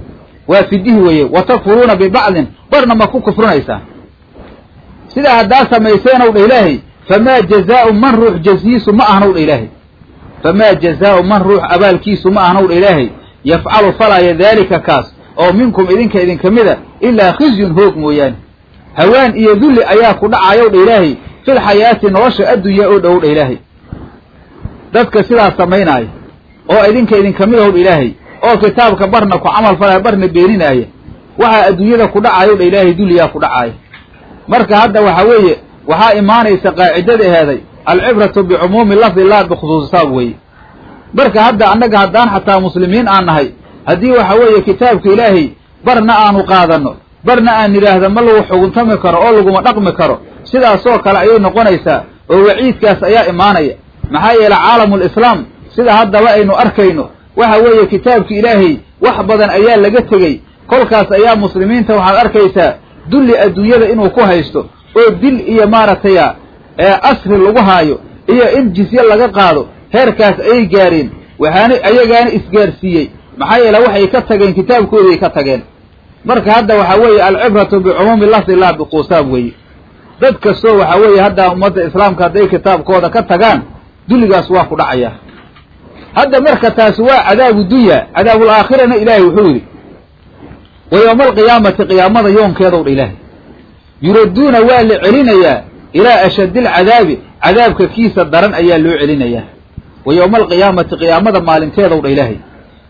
waa fidihi weeye wa takfuruuna bibacdin barna ma ku kufrinaysaan sidaa haddaa samayseenow dha ilaahay famaa jazaau man ruux jaziisu ma ahnow dha ilaahay famaa jazaau man ruux abaalkiisu ma ahnow dha ilaahay yafcalu falaya daalika kaas oo minkum idinka idinka mida ilaa khizyun hoog mooyaane hawaan iyo dulli ayaa ku dhacayow dha ilaahay fil xayaati nolosha addunya oo dhow dha ilaahay dadka sidaas samaynaaya oo idinka idinka mid ahow ilaahay oo kitaabka barna ku camal falaya barna beeninaaya waxaa adduunyada ku dhacayow dha ilaahay dulliyaa ku dhacaaya marka hadda waxa weeye waxaa imaanaysa qaacidada aheeday alcibratu bicumuumi lafdi laa bikhusuusi sabab weeye. Marka hadda annaga haddaan xataa muslimiin aan nahay haddii waxa weeye kitaabka ilaahay barna aanu qaadanno barna aan nidhaahda ma lagu xuguntami karo oo laguma dhaqmi karo sidaasoo kale ayay noqonaysaa oo waciidkaas ayaa imaanaya maxaa yeele caalamulislaam sida haddaba aynu arkayno waxa weeye kitaabki ilaahay wax badan ayaa laga tegey. Kolkaas ayaa muslimiinta waxaad arkaysaa dulli adduunyada inuu ku haysto oo dil iyo maaragtay asri lagu haayo iyo in jizye laga qaado heerkaas ayay gaareen waxaana ayagaana isgaarsiiyey. Maxaa yeele waxay ka tageen kitaabkooday ka tageen. Marka hadda waxa weeye alcibratu bicumuumi lafdi laa biquusaab weeye. Dad kastoo waxa weeye hadda ummadda islaamka hadday kitaabkooda ka tagaan dulligaas waa ku dhacaya. Hadda marka taasi waa cadaabu dunya cadaabul aakhirana ilaahay wuxuu yidhi wa yowma alqiyaamati qiyaamada yoonkeedow dha ilaahay. Yuradduuna waa la celinayaa ilaa ashaddi alcadaabi cadaabka kiisa daran ayaa loo celinayaa wa yowma alqiyaamati qiyaamada maalinteedow dha ilaahay.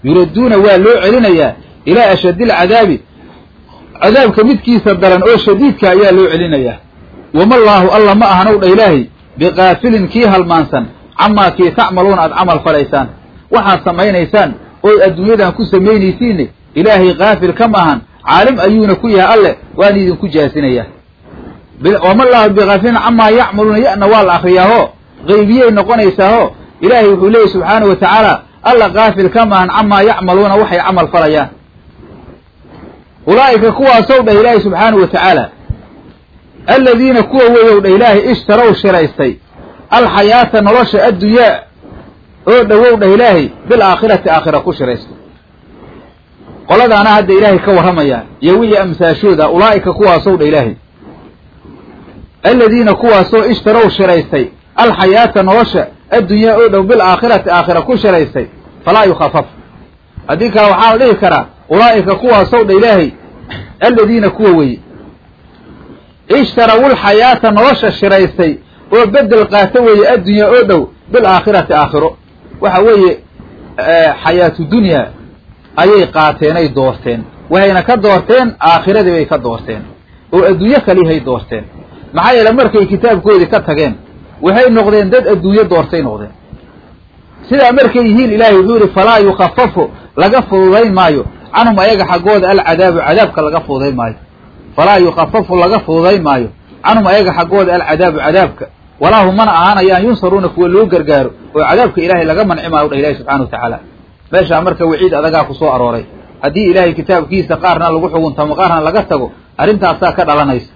Yuradduuna waa loo celinayaa ilaa ashaddi alcadaabi cadaabka midkiisa daran oo shadiidka ayaa loo celinayaa wamallaahu alla ma ahanow dha ilaahay biqaafilin kii halmaansan camaa kii tacmaluuna aad camal falaysaan? Waxaad samaynaysaan ood adduunyadan ku samaynaysiinne ilaahay kaafil kama ahan. Caalim ayuuna ku yahay alle waan idinku jaasinayaa. Wamallaahu biqaafilin camaa yacmaluuna ya'na waa la akriyaaho qaybiyey noqonaysaaho? Ilaahay wuxuu leeyay subxaanahu wa tacaala alla kaafil kama ahan camaa yacmaluuna waxay camal falayaan. Ulaa'ika kuwaasow dhah ilaahay subxaanahu wa tacaala aladiina kuwa weeyow dhah ilaahay ishtarow shiraystay alxayaata nolosha addunyaa oo dhowow dhah ilaahay bilaakhirati aakhira ku shiraystay qoladaana hadda ilaahay ka warramaya iyo wixii amsaashooda ulaa'ika kuwaasow dha ilaahay. Aladiina kuwaasoo ishtarow shiraystay alxayaata nolosha addunyaa oo dhow bilaakhirati aakhira ku shiraystay falaa yukhafaf haddii kaa waxaa la dhihi karaa ulaa'ika kuwaasow dha ilaahay aladiina kuwa weeye. Ishtarawulxayaata nolosha shiraystay oo bedel qaato weeye addunyaa oo dhow bilaakhirati aakhiro. Waxa weeye xayaatu dunya ayay qaateenay doorteen. Waxayna ka doorteen aakhiradii bay ka doorteen. Oo adduunyo kalihay doorteen. Maxaa yeele markay kitaabkoodii ka tageen waxay noqdeen dad adduunyo doortay noqdeen. Sidaa markay yihiin ilaahay wuxuu yihi falaa yukafafu laga fududayn maayo. Canhum ayaga xaggooda alcadaabu cadaabka laga fududayn maayo. Falaa yukafafu laga fududayn maayo. Canhum ayaga xaggooda alcadaabu cadaabka walaa hum mana ahaanayaan yunsaruuna kuwa loo gargaaro oo cadaabka ilaahay laga manci maayo dha ilahi subxana wa tacaala. Meeshaa marka waciid adagaa ku soo arooray. Haddii ilaahay kitaabkiisa qaarna lagu xuguntamo qaarna laga tago arrintaasaa ka dhalanaysa.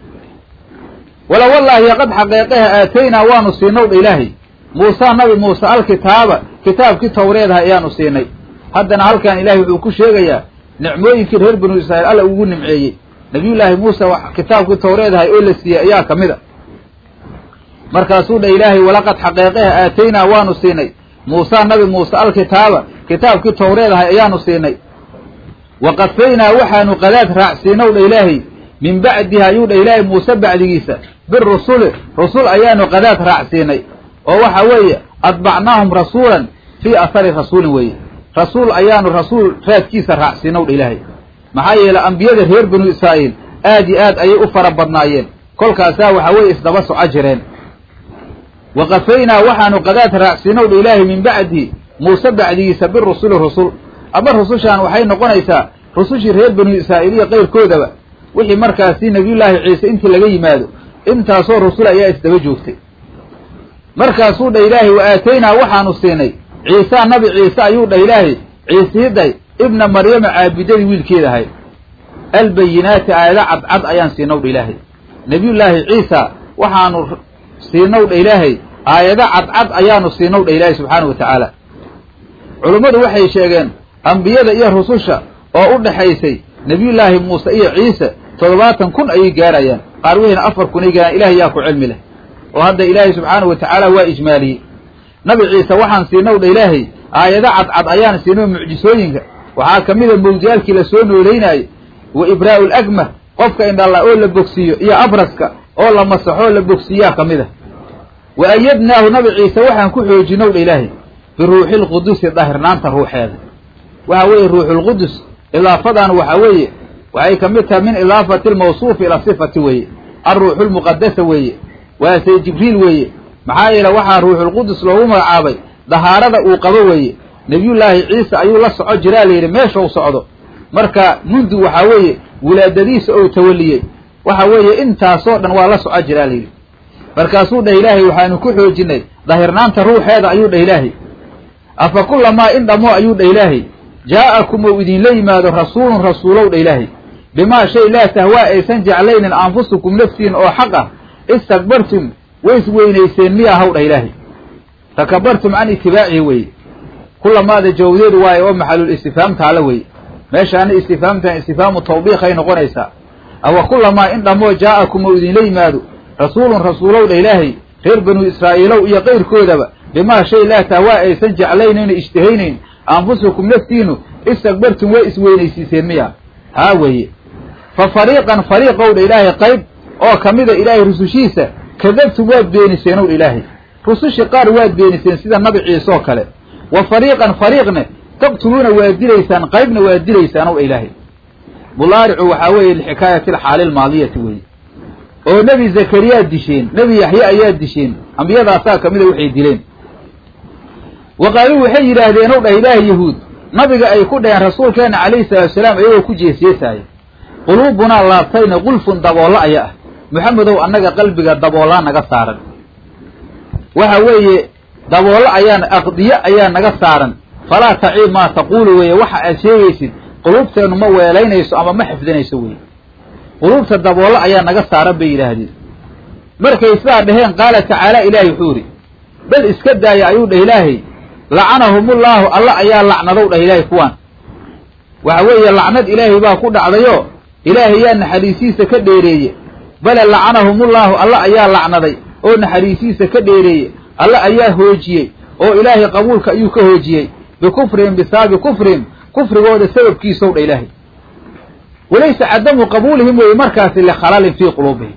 Wala wallaahi qad xaqeeqeha aataynaa waanu siinow dha ilaahay. Muusa nabi muuse alkitaaba kitaabkii tawreedaha ayaanu siinay. Haddana halkan ilahay wuxuu ku sheegayaa nicmooyinkii reer banu israa'iil alla ugu nimceeyey. Nabiyullaahi muuse kitaabkii tawreedahay oo la siiyey ayaa ka mid a markaasuu dha ilaahay walaqad xaqeeqeha aataynaa waanu siinay. Muusa nabi muuse alkitaaba kitaabkii tawreedahay ayaanu siinay. Wa qafaynaa waxaanu qadaad raacsiinow dha ilaahay. Min bacdiha ayuu dha ilaahay muuse bacdigiisa. Birusuli rusul ayaanu qadaad raacsiinay. Oo waxa weeye adbacnaahum rasuulan fii athari rasuulin weeye. Rasuul ayaanu rasuul raadkiisa raacsiinow dha ilaahay. Maxaa yeelay ambiyada reer banu israa'iil aad iyo aad ayay u fara badnaayeen. Kolkaasaa waxa weeye isdaba soco jireen wa qafaynaa waxaanu qadaad raacsiinow dha ilaahay min bacdihi muuse bacdigiisa birusuli rusul ama rusushaan waxay noqonaysaa rusushii reer banu israa'iil iyo qayrkoodaba wixii markaasi nabiyullaahi ciise intii laga yimaado intaasoo rusul ayaa isdaba joogtay markaasuu dha ilaahay wa aataynaa waxaanu siinay ciisaa nabi ciise ayuu dha ilaahay ciisiiday ibna maryama caabidadii wiilkeeda ahayd albayinaati aayado cadcad ayaan siinow dha ilaahay nebiyullaahi ciisa waxaanu siinow dha ilaahay aayado cadcad ayaanu siinow dha subxaanau wa tacaala. Culummadu waxay sheegeen ambiyada iyo rususha oo u dhexaysay nebiyullaahi muuse iyo ciise toddobaatan kun ayay gaarayaan. Qaar wihiina afar kunay gaaraan ilahay yaa ku cilmi leh. Oo hadda ilaahay subxaanahu wa tacaala waa ijmaaliyey. Nabi ciise waxaan siinow dha ilaahay aayado cadcad ayaan siinoo mucjisooyinka. Waxaa ka mida mawdiyaalkii la soo nooleynaayo wa ibraa'u lagmah qofka indhala oo la bogsiiyo iyo abraska oo la masaxoo la bogsiiyaa ka mid a wa ayadnaahu nabi ciise waxaan ku xoojinow dha ilaahay biruuxi lqudusi daahirnaanta ruuxeeda waxa weeye ruuxulqudus idaafadan waxa weeye waxay ka mid tahay min idaafati lmawsuufi ila sifati weeye alruuxu lmuqadasa weeye waa say jibriil weeye maxaa yeele waxaa ruuxulqudus loogu magacaabay dahaarada uu qabo weeye nebiyullaahi ciise ayuu la soco jiraa la yidhi meesha u socdo marka mundu waxaa weeye wilaadadiisa ou tawaliyey waxa weeye intaasoo dhan waa la soco jiraa la yidhi markaasuu dhah ilaahay waxaanu ku xoojinay dahirnaanta ruuxeeda ayuu dhah ilaahay. Afa kullamaa in dhammo ayuu dhah ilaahay. Jaa'akum ou idinla yimaado rasuulun rasuulow dha ilaahay. Bimaa shay laa tahwaa aysan jeclaynin anfusukum naftiin oo xaq ah istakbartum way isweynayseen miyaa haw ilaahay. Takabartum can itibaacihi weeye. Kulamaada jawabdeedu waaye oo maxalul istifhaam taala weeye. Meeshaana istifhaamtan istifhaamu tawbiiqay noqonaysaa. Awa kulamaa in dhammoo jaa'akum ou idinla yimaado rasuulun rasuulow dha ilaahay reer banu israa'iilow iyo qayrkoodaba bimaa shay laa tahwaa aysan jeclaynayn o ishtihaynayn anfusukum naftiinu istakbartum way isweynaysiiseen miya. Haa weeye. Fa fariiqan fariiqow dha ilaahay qayb oo ka mida ilaahay rusushiisa kadabtum waad beeniseen ow dha ilaahay. Rusushii qaar waad beeniseen sida nabi ciise oo kale. Wa fariiqan fariiqne taqtuluuna waad dilaysaan qaybna waad dilaysaan ow dha ilaahay. Mulaaricu waxaa weeye lixikaayati alxaali lmaadiyati weeye oo nebi zakariyaad disheen nebi yaxye ayaad disheen ambiyadaasaa kamida waxay dileen. Wa qaaluu waxay yidhaahdeen ow dhah ilaahay yahuud nabiga ay ku dhaheen rasuulkeena calayhi salaatu salaam ayagoo ku jeesjeesaaya quluubunaa laabtayna qulfun daboolla aya ah. Maxamedow annaga qalbiga daboollaa naga saaran. Waxa weeye daboollo ayaan aqdiye ayaa naga saaran. Falaa tacii maa taquulu weeye waxa aad sheegaysid quluubteennu ma weelaynayso ama ma xifdinayso weye quluubta daboollo ayaa naga saaran bay yidhaahdeen. Markay sidaa dhaheen qaala tacaala ilaahay wuxuu idhi bal iska daaya ayuu dhah ilaahay. Lacanahumullaahu alla ayaa lacnadow dhah ilaahay kuwaan. Waxa weeye lacnad ilaahay baa ku dhacdayo ilaahay yaa naxariisiisa ka dheereeye. Bale lacanahumullaahu alla ayaa lacnaday oo naxariisiisa ka dheereeye. Alla ayaa hoojiyey oo ilaahay qabuulka ayuu ka hoojiyey. Bikufrihim bisaabi kufrihim kufrigooda sababkiisow dha ilaahay walaysa cadamu qabuulihim weeye markaasi likhalalin fii quluubihim.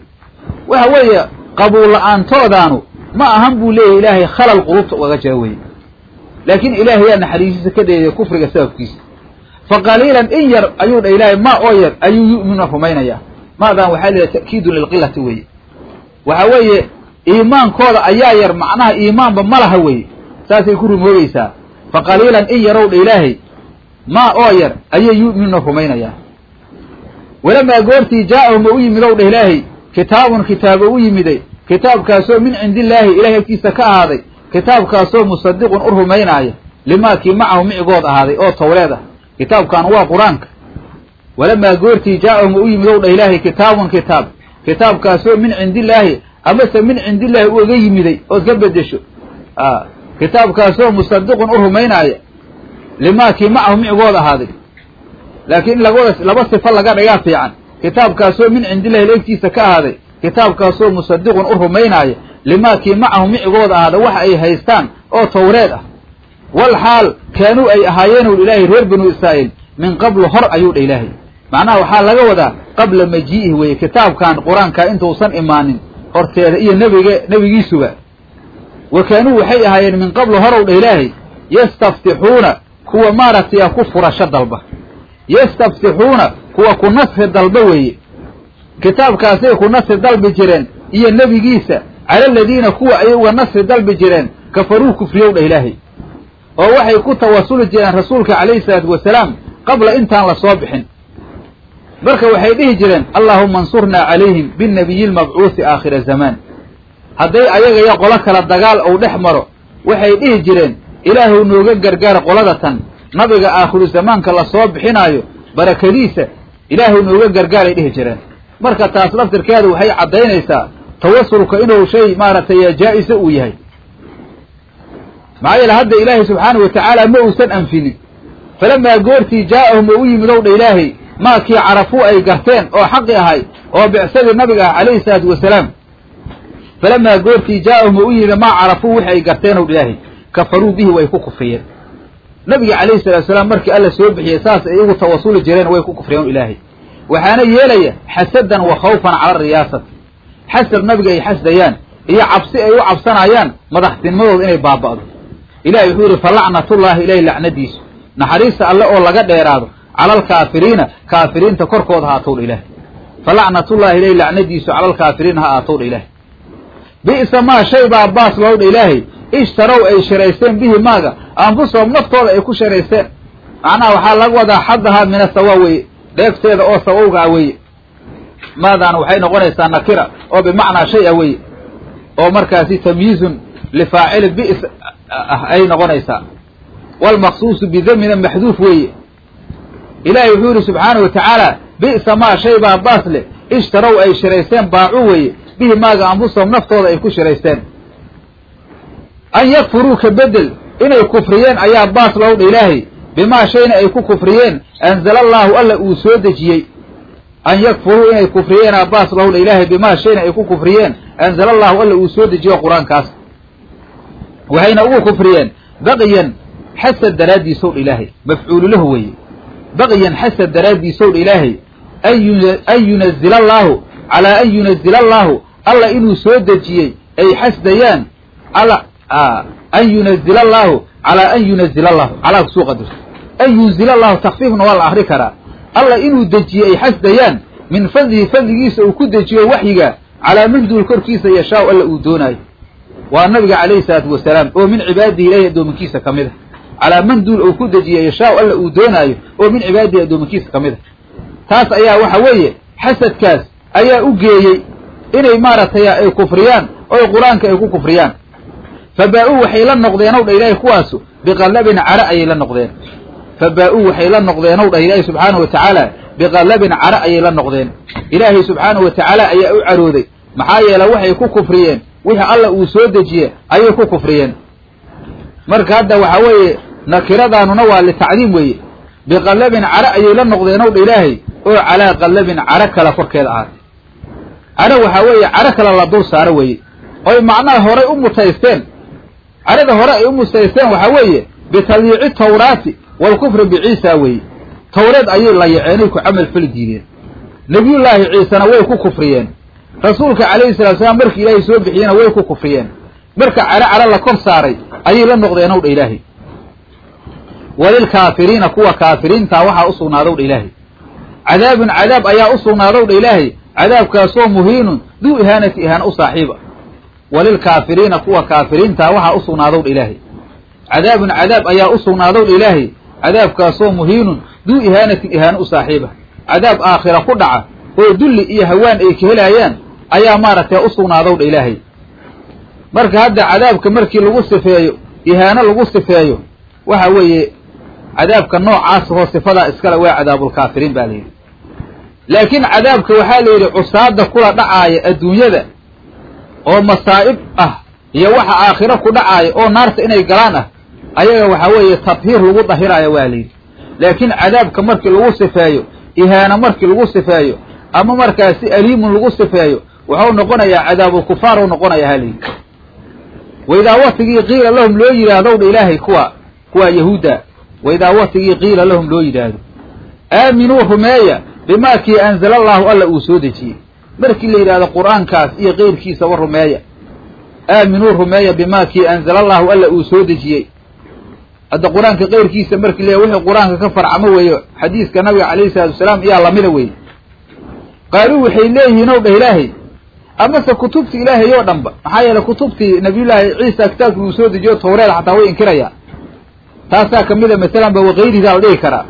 Waxa weeye qabuul la'aantoodanu ma ahan buu leeyahy ilaahay khalal quluubta ugaga jira weye laakiin ilaahay yaa naxariisiisa ka dheereeyey kufriga sababkiisa. Fa qaliilan in yar ayuu dha ilaahay ma oo yar ayuu yu'minuuna rumaynayaa maadan waxaa leedahay ta'kiidun lilqilati weeye. Waxa weeye iimaankooda ayaa yar macnaha iimaanba ma laha weeye. Saasay ku rumoobaysaa. Fa qaliilan in yarow dha ilaahay maa oo yar ayay yu'minuuna rumaynayaan walamaa goortii jaa'ahum u yimid ow dha ilaahay kitaabun kitaab oo u yimiday kitaabkaasoo min cindillaahi ilahay agtiisa ka ahaaday kitaabkaasoo musadiqun u rumaynaaya limaakii macahu micigood ahaaday oo towleed ah. Kitaabkan waa qur'aanka. Walamaa goortii jaa'ahum u yimid ow dha ilaahay kitaabun kitaab kitaabkaasoo min cindillaahi amase min cindillaahi uga yimiday ood ka bedesho kitaabkaasoo musadiqun u rumaynaaya limaakii macahu micigood ahaaday laakiin in lagooda laba sifo laga dhigaa fiican. Kitaabkaasoo min cindillahi leegtiisa ka ahaaday kitaabkaasoo musadiqun u rumaynaaya limaakii macahu micigooda ahaaday waxa ay haystaan oo towreed ah. Wal xaal kaanuu ay ahaayeenow ilaahay reer banu israa'iil min qablu hor ayuu dha ilaahay. Macnaha waxaa laga wadaa qabla majii'ihi weeye kitaabkan qur'aanka intuusan imaanin horteeda iyo nebiga nebigiisuba. Wa kaanuu waxay ahaayeen min qablu horow dha ilaahay yastaftixuuna kuwa maaragtay ku furasho dalba yastaftixuuna kuwa ku nasri dalba weeye. Kitaabkaasay ku nasri dalbi jireen iyo nebigiisa cala aladiina kuwa ayay uga nasri dalbi jireen kafaruu kufriyow dha ilaahay. Oo waxay ku tawasuli jireen rasuulka calayhi salaatu wasalaam qabla intaan la soo bixin. Marka waxay dhihi jireen allaahuma ansurnaa calayhim binnabiyi lmabcuusi aakhira zamaan. Hadday ayaga iyo qolo kala dagaal ou dhex maro waxay dhihi jireen ilaahuw nooga gargaar qolada tan nabiga aakhiru zamaanka la soo bixinaayo barakadiisa ilaahuw nooga gargaaray dhihi jireen. Marka taas laftirkeeda waxay caddaynaysaa tawasulka inuu shay maaragtay jaa-isa uu yahay. Maxaa yeele hadda ilaahay subxaanahu watacaala ma uusan anfinin. Falamaa goortii jaa'ahum oo u yimid ow dha ilaahay maakii carafuu ay garteen oo xaqi ahay oo bicsadii nabiga ah calayhi salaatu wasalaam falamaa goortii jaa'ahum oo u yimid maa carafuu wixi ay garteen ow dha ilaahay kafaruu bihi way ku kufriyeen nabiga calayhi salatu wasalaam markii alla soo bixiyey saas ay ugu tawasuli jireen way ku kufriyeen ilaahay. Waxaana yeelaya xasadan wa khawfan cala riyaasati. Xasad nabiga ay xasdayaan iyo cabsi ay u cabsanayaan madaxtinimadooda inay baaba'do. Ilahay wuxuu yidhi falacnatullaahi ilahi lacnadiisu. Naxariista alle oo laga dheeraado cala alkaafiriina kaafiriinta korkooda ha aatowdha ilaahay. Falacnatullahi ilahi lacnadiisu cala alkaafiriina ha aatowdha ilaahay. Bi'sa maa shay baa baas lowdha ilaahay ishtarow ay sharaysteen bihi maaga. Anfusahum naftooda ay ku sharaysteen. Macnaha waxaa laga wadaa xadahaa min asawa weye dheefteeda oo sawowgaa weye maadaana waxay noqonaysaa nakira oo bimacnaa shay a weye oo markaasi tamyiizun lifaacili bi's ah ay noqonaysaa. Waalmaqsuusu bidamina maxduuf weeye. Ilaahay wuxuu yihi subxaanahu watacaala bi'sa maa shay baa baas leh ishtarow ay shiraysteen baacu weeye. Bihi maaga anfusahum naftooda ay ku shiraysteen an yakfuruu ka bedel inay kufriyeen ayaa baas lowdha ilaahay. Bimaa shayna ay ku kufriyeen anzala allaahu alla uu soo dejiyey. An yakfuruu inay kufriyeenaa baas lowdha ilaahay. Bimaa shayna ay ku kufriyeen anzala allaahu alla uu soo dejiyo qur'aankaas. Waxayna ugu kufriyeen baqiyan xasad daraaddiisowdha ilaahay. Mafcuulu lahu weeye. Baqiyan xasad daraaddiisowdha ilaahay. An yunazila allaahu calaa an yunazila allaahu alla inuu soo dejiyey ay xasdayaan an yunazila allaahu calaa an yunazila allahu calaa kusuu qadarto an yunzila allahu takfiifna waa la akri karaa alla inuu dejiye ay xasdayaan min fadlihi fadligiisa uu ku dejiyo waxyiga calaa mafduul korkiisa yashaau alla uu doonaayo waa nabiga calayhi salaatu wasalaam oo min cibaadihi ilahi addoominkiisa ka mid a calaa manduul uu ku dejiye yashaau alla uu doonaayo oo min cibaadihi addoominkiisa ka mid a taas ayaa waxa weeye xasadkaas ayaa u geeyey inay maaragtay ay kufriyaan oy qur'aanka ay ku kufriyaan fabaa-uu waxay la noqdeen ow dha ilaahay kuwaasu biqallabin cara ayay la noqdeen fabaa-uu waxay la noqdeen ow dhah ilaahay subxaanahu watacaala biqallabin cara ayay la noqdeen ilaahay subxaanahu watacaala ayaa u carooday maxaa yeele waxay ku kufriyeen wixii alla uu soo dejiye ayay ku kufriyeen marka hadda waxa weeye nakiradaanuna waa litacdiim weeye biqallabin cara ayay la noqdeen ow dha ilaahay oo calaa qallabin caro kale korkeeda ahaatay caro waxaa weeye caro kale la dul saaro weeye oy macnaha horay u mutaysteen carada hore ay u mutaysteen waxaa weeye bitadyiici tawraati waalkufri biciisa weeye. Tawreed ayay la yaceenay ku camal fali diideen. Nebiyullaahi ciisena way ku kufriyeen. Rasuulka calayhi salatu salaam markii ilaahay soo bixiyena way ku kufriyeen. Marka caro caro la kor saaray ayay la noqdeen ow dha ilaahay walilkaafiriina kuwa kaafiriintaa waxaa u sugnaadow dha ilaahay. Cadaabun cadaab ayaa u sugnaadow ilaahay. Cadaabkaasoo muhiinun duu ihaanati ihaana u saaxiiba walilkaafiriina kuwa kaafiriintaa waxaa u ilaahay. Cadaabun cadaab ayaa u ilaahay. Cadaabkaasoo muhiinun duu ihaanatin ihaano u saaxiiba. Cadaab aakhira ku dhaca oo dulli iyo hawaan ay ka helaayaan ayaa maaragtay u ilaahay. Marka hadda cadaabka markii lagu sifeeyo ihaano lagu sifeeyo waxa weeye cadaabka noocaas oo sifadaa iskale waa cadaabulkaafiriin ba la yidhi. Laakiin cadaabka waxaa la yidhi cusaada kula dhacaaya adduunyada oo masaa'ib ah iyo waxa aakhiro ku dhacaaya oo naarta inay galaan ah ayaga waxaa weeye tadhiir lagu dahiraayo waa la yidhi. Laakiin cadaabka markii lagu sifeeyo ihaano markii lagu sifeeyo ama markaasi aliimun lagu sifeeyo wuxuu noqonayaa cadaabulkufaar u noqonaya halayidhi waidaa watigii qiila lahum loo yidhaahdow dha ilaahay kuwa kuwa yahuudda waidaa watigii qiila lahum loo yidhaahdo. Aaminuu rumeeya bimaa kii anzala allaahu alla uu soo dejiyey markii la yidhahdo qur'aankaas iyo keyrkiisa wa rumeeya. Aaminuu rumeeya bimaa kii anzala allaahu alla uu soo dejiyey. Hadda qur'aanka keyrkiisa markii la wixii qur'aanka ka farcamo weeyo xadiiska nabiga calayhi salatu wasalaam iyaa lamida weeye. Qaaluu waxay leeyihiin ow dheh ilaahay amase kutubti ilaahay oo dhanba maxaa yeeley kutubtii nabiyullaahi ciisa kitaabkii uu soo dejiyo tawreed xataa way inkirayaa taasaa ka mida masalan ba wakayridaa la dhihi karaa.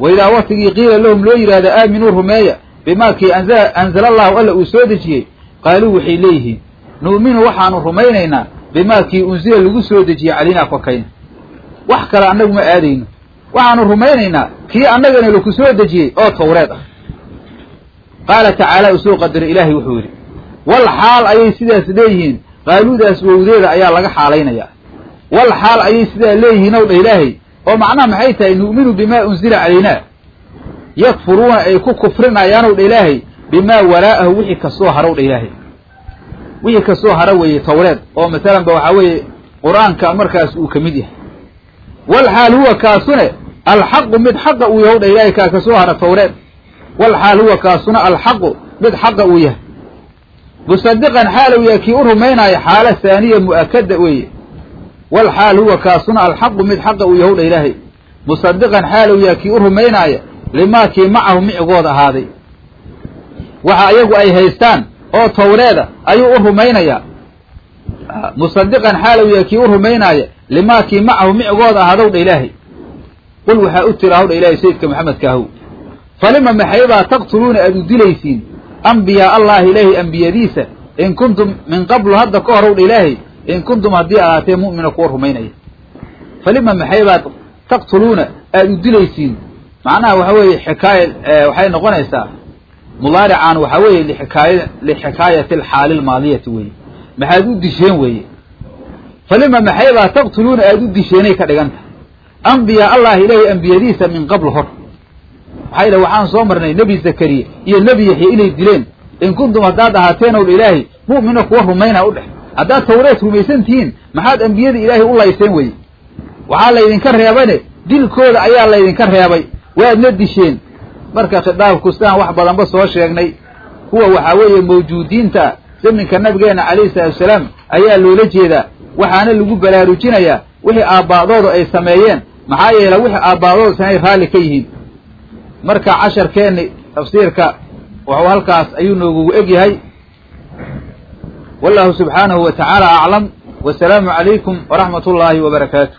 Waidaa watigii qiila lahum loo yidhahdo aaminuu rumeeya bimaa kii anzala allahu alla uu soo dejiyey qaaluu waxay leeyihiin nu'minu waxaanu rumaynaynaa bimaa kii unzila lagu soo dejiyey calaynaa korkayna. Wax kale annagu ma aadayno. Waxaanu rumaynaynaa kii annagana laku soo dejiyey oo tawreed ah. Qaala tacaala u soo qadara ilaahay wuxuu yidhi wal xaal ayay sidaas leeyihiin qaaluudaas wowdeeda ayaa laga xaalaynayaa wal xaal ayay sidaa leeyihiin ow dha ilaahay oo macnaha maxay tahay nu'minu bimaa unzila calaynaa yakfuruuna ay ku kufrinayaanow dha ilaahay bimaa waraa'ahu wixii ka soo harow dha ilaahay. Wixii ka soo hara weeye tawreed oo masalan ba waxaa weeye qur'aanka markaas uu ka mid yahay. Wal xaal huwa kaasune alxaqu mid xaqa uu yahow dha ilaahay kaa ka soo hara tawreed. Wal xaal huwa kaasuna alxaqu mid xaqa uu yahay. Musadiqan xaalow yahay kii u rumaynaayo xaalo haaniya mu'akada weeye. Wal xaal huwa kaasuna alxaqu mid xaqa uu yahow dha ilaahay. Musadiqan xaalow yahay kii u rumaynaaya limaa kii macahu micigooda ahaaday. Waxa ayagu ay haystaan oo tawreeda ayuu u rumaynayaa musadiqan xaalow yahay kii u rumaynaaya limaa kii macahu micigooda ahaadow dha ilaahay. Qul waxaa u tira howdha ilaahay sayidka maxamedkaahow falima maxaybaa taqtuluuna aad u dilaysiin? Ambiyaa allahi ilaahay ambiyadiisa in kuntum min qablu hadda ka horow dha ilaahay in kuntum haddii aad ahaatee mu'mina kuwa rumaynaya. Falima maxaybaad taqtuluuna aada u dilaysiin macnaha waxa weeye xikaaya waxay noqonaysaa mudaaricaan waxaa weeye lixikaaya lixikaayati alxaali almaadiyati weeye. Maxaad u disheen weeye. Falima maxaybaa taqtuluuna aada u disheenay ka dhigan tahay ambiyaa allahi ilaahay ambiyadiisa min qabl hor. Maxaa yidhaha waxaan soo marnay nebi zakariya iyo nebi yaxya inay dileen in kuntum haddaad ahaateen owl ilaahay mu'mina kuwa rumayna u dhex. Haddaad tawreed rumaysan tihiin maxaad ambiyada ilaahay u layseen weye waxaa laydinka reebane dilkooda ayaa laydinka reebay waadna disheen. Marka khitaabku sidaan wax badanba soo sheegnay. Kuwa waxaa weeye mawjuudiinta zaminka nabigeena calayhi salaatu wasalaam ayaa loola jeedaa waxaana lagu baraarujinayaa wixii aabbaa'doodu ay sameeyeen. Maxaa yeele wixii aabbaa'doodu sanay raalli ka yihiin. Marka casharkeenni tafsiirka wuxuu halkaas ayuu noogugu eg yahay. Wallahu subxaanahu wa tacaala aclam wasalaamu calaykum waraxmat ullaahi wa barakaatu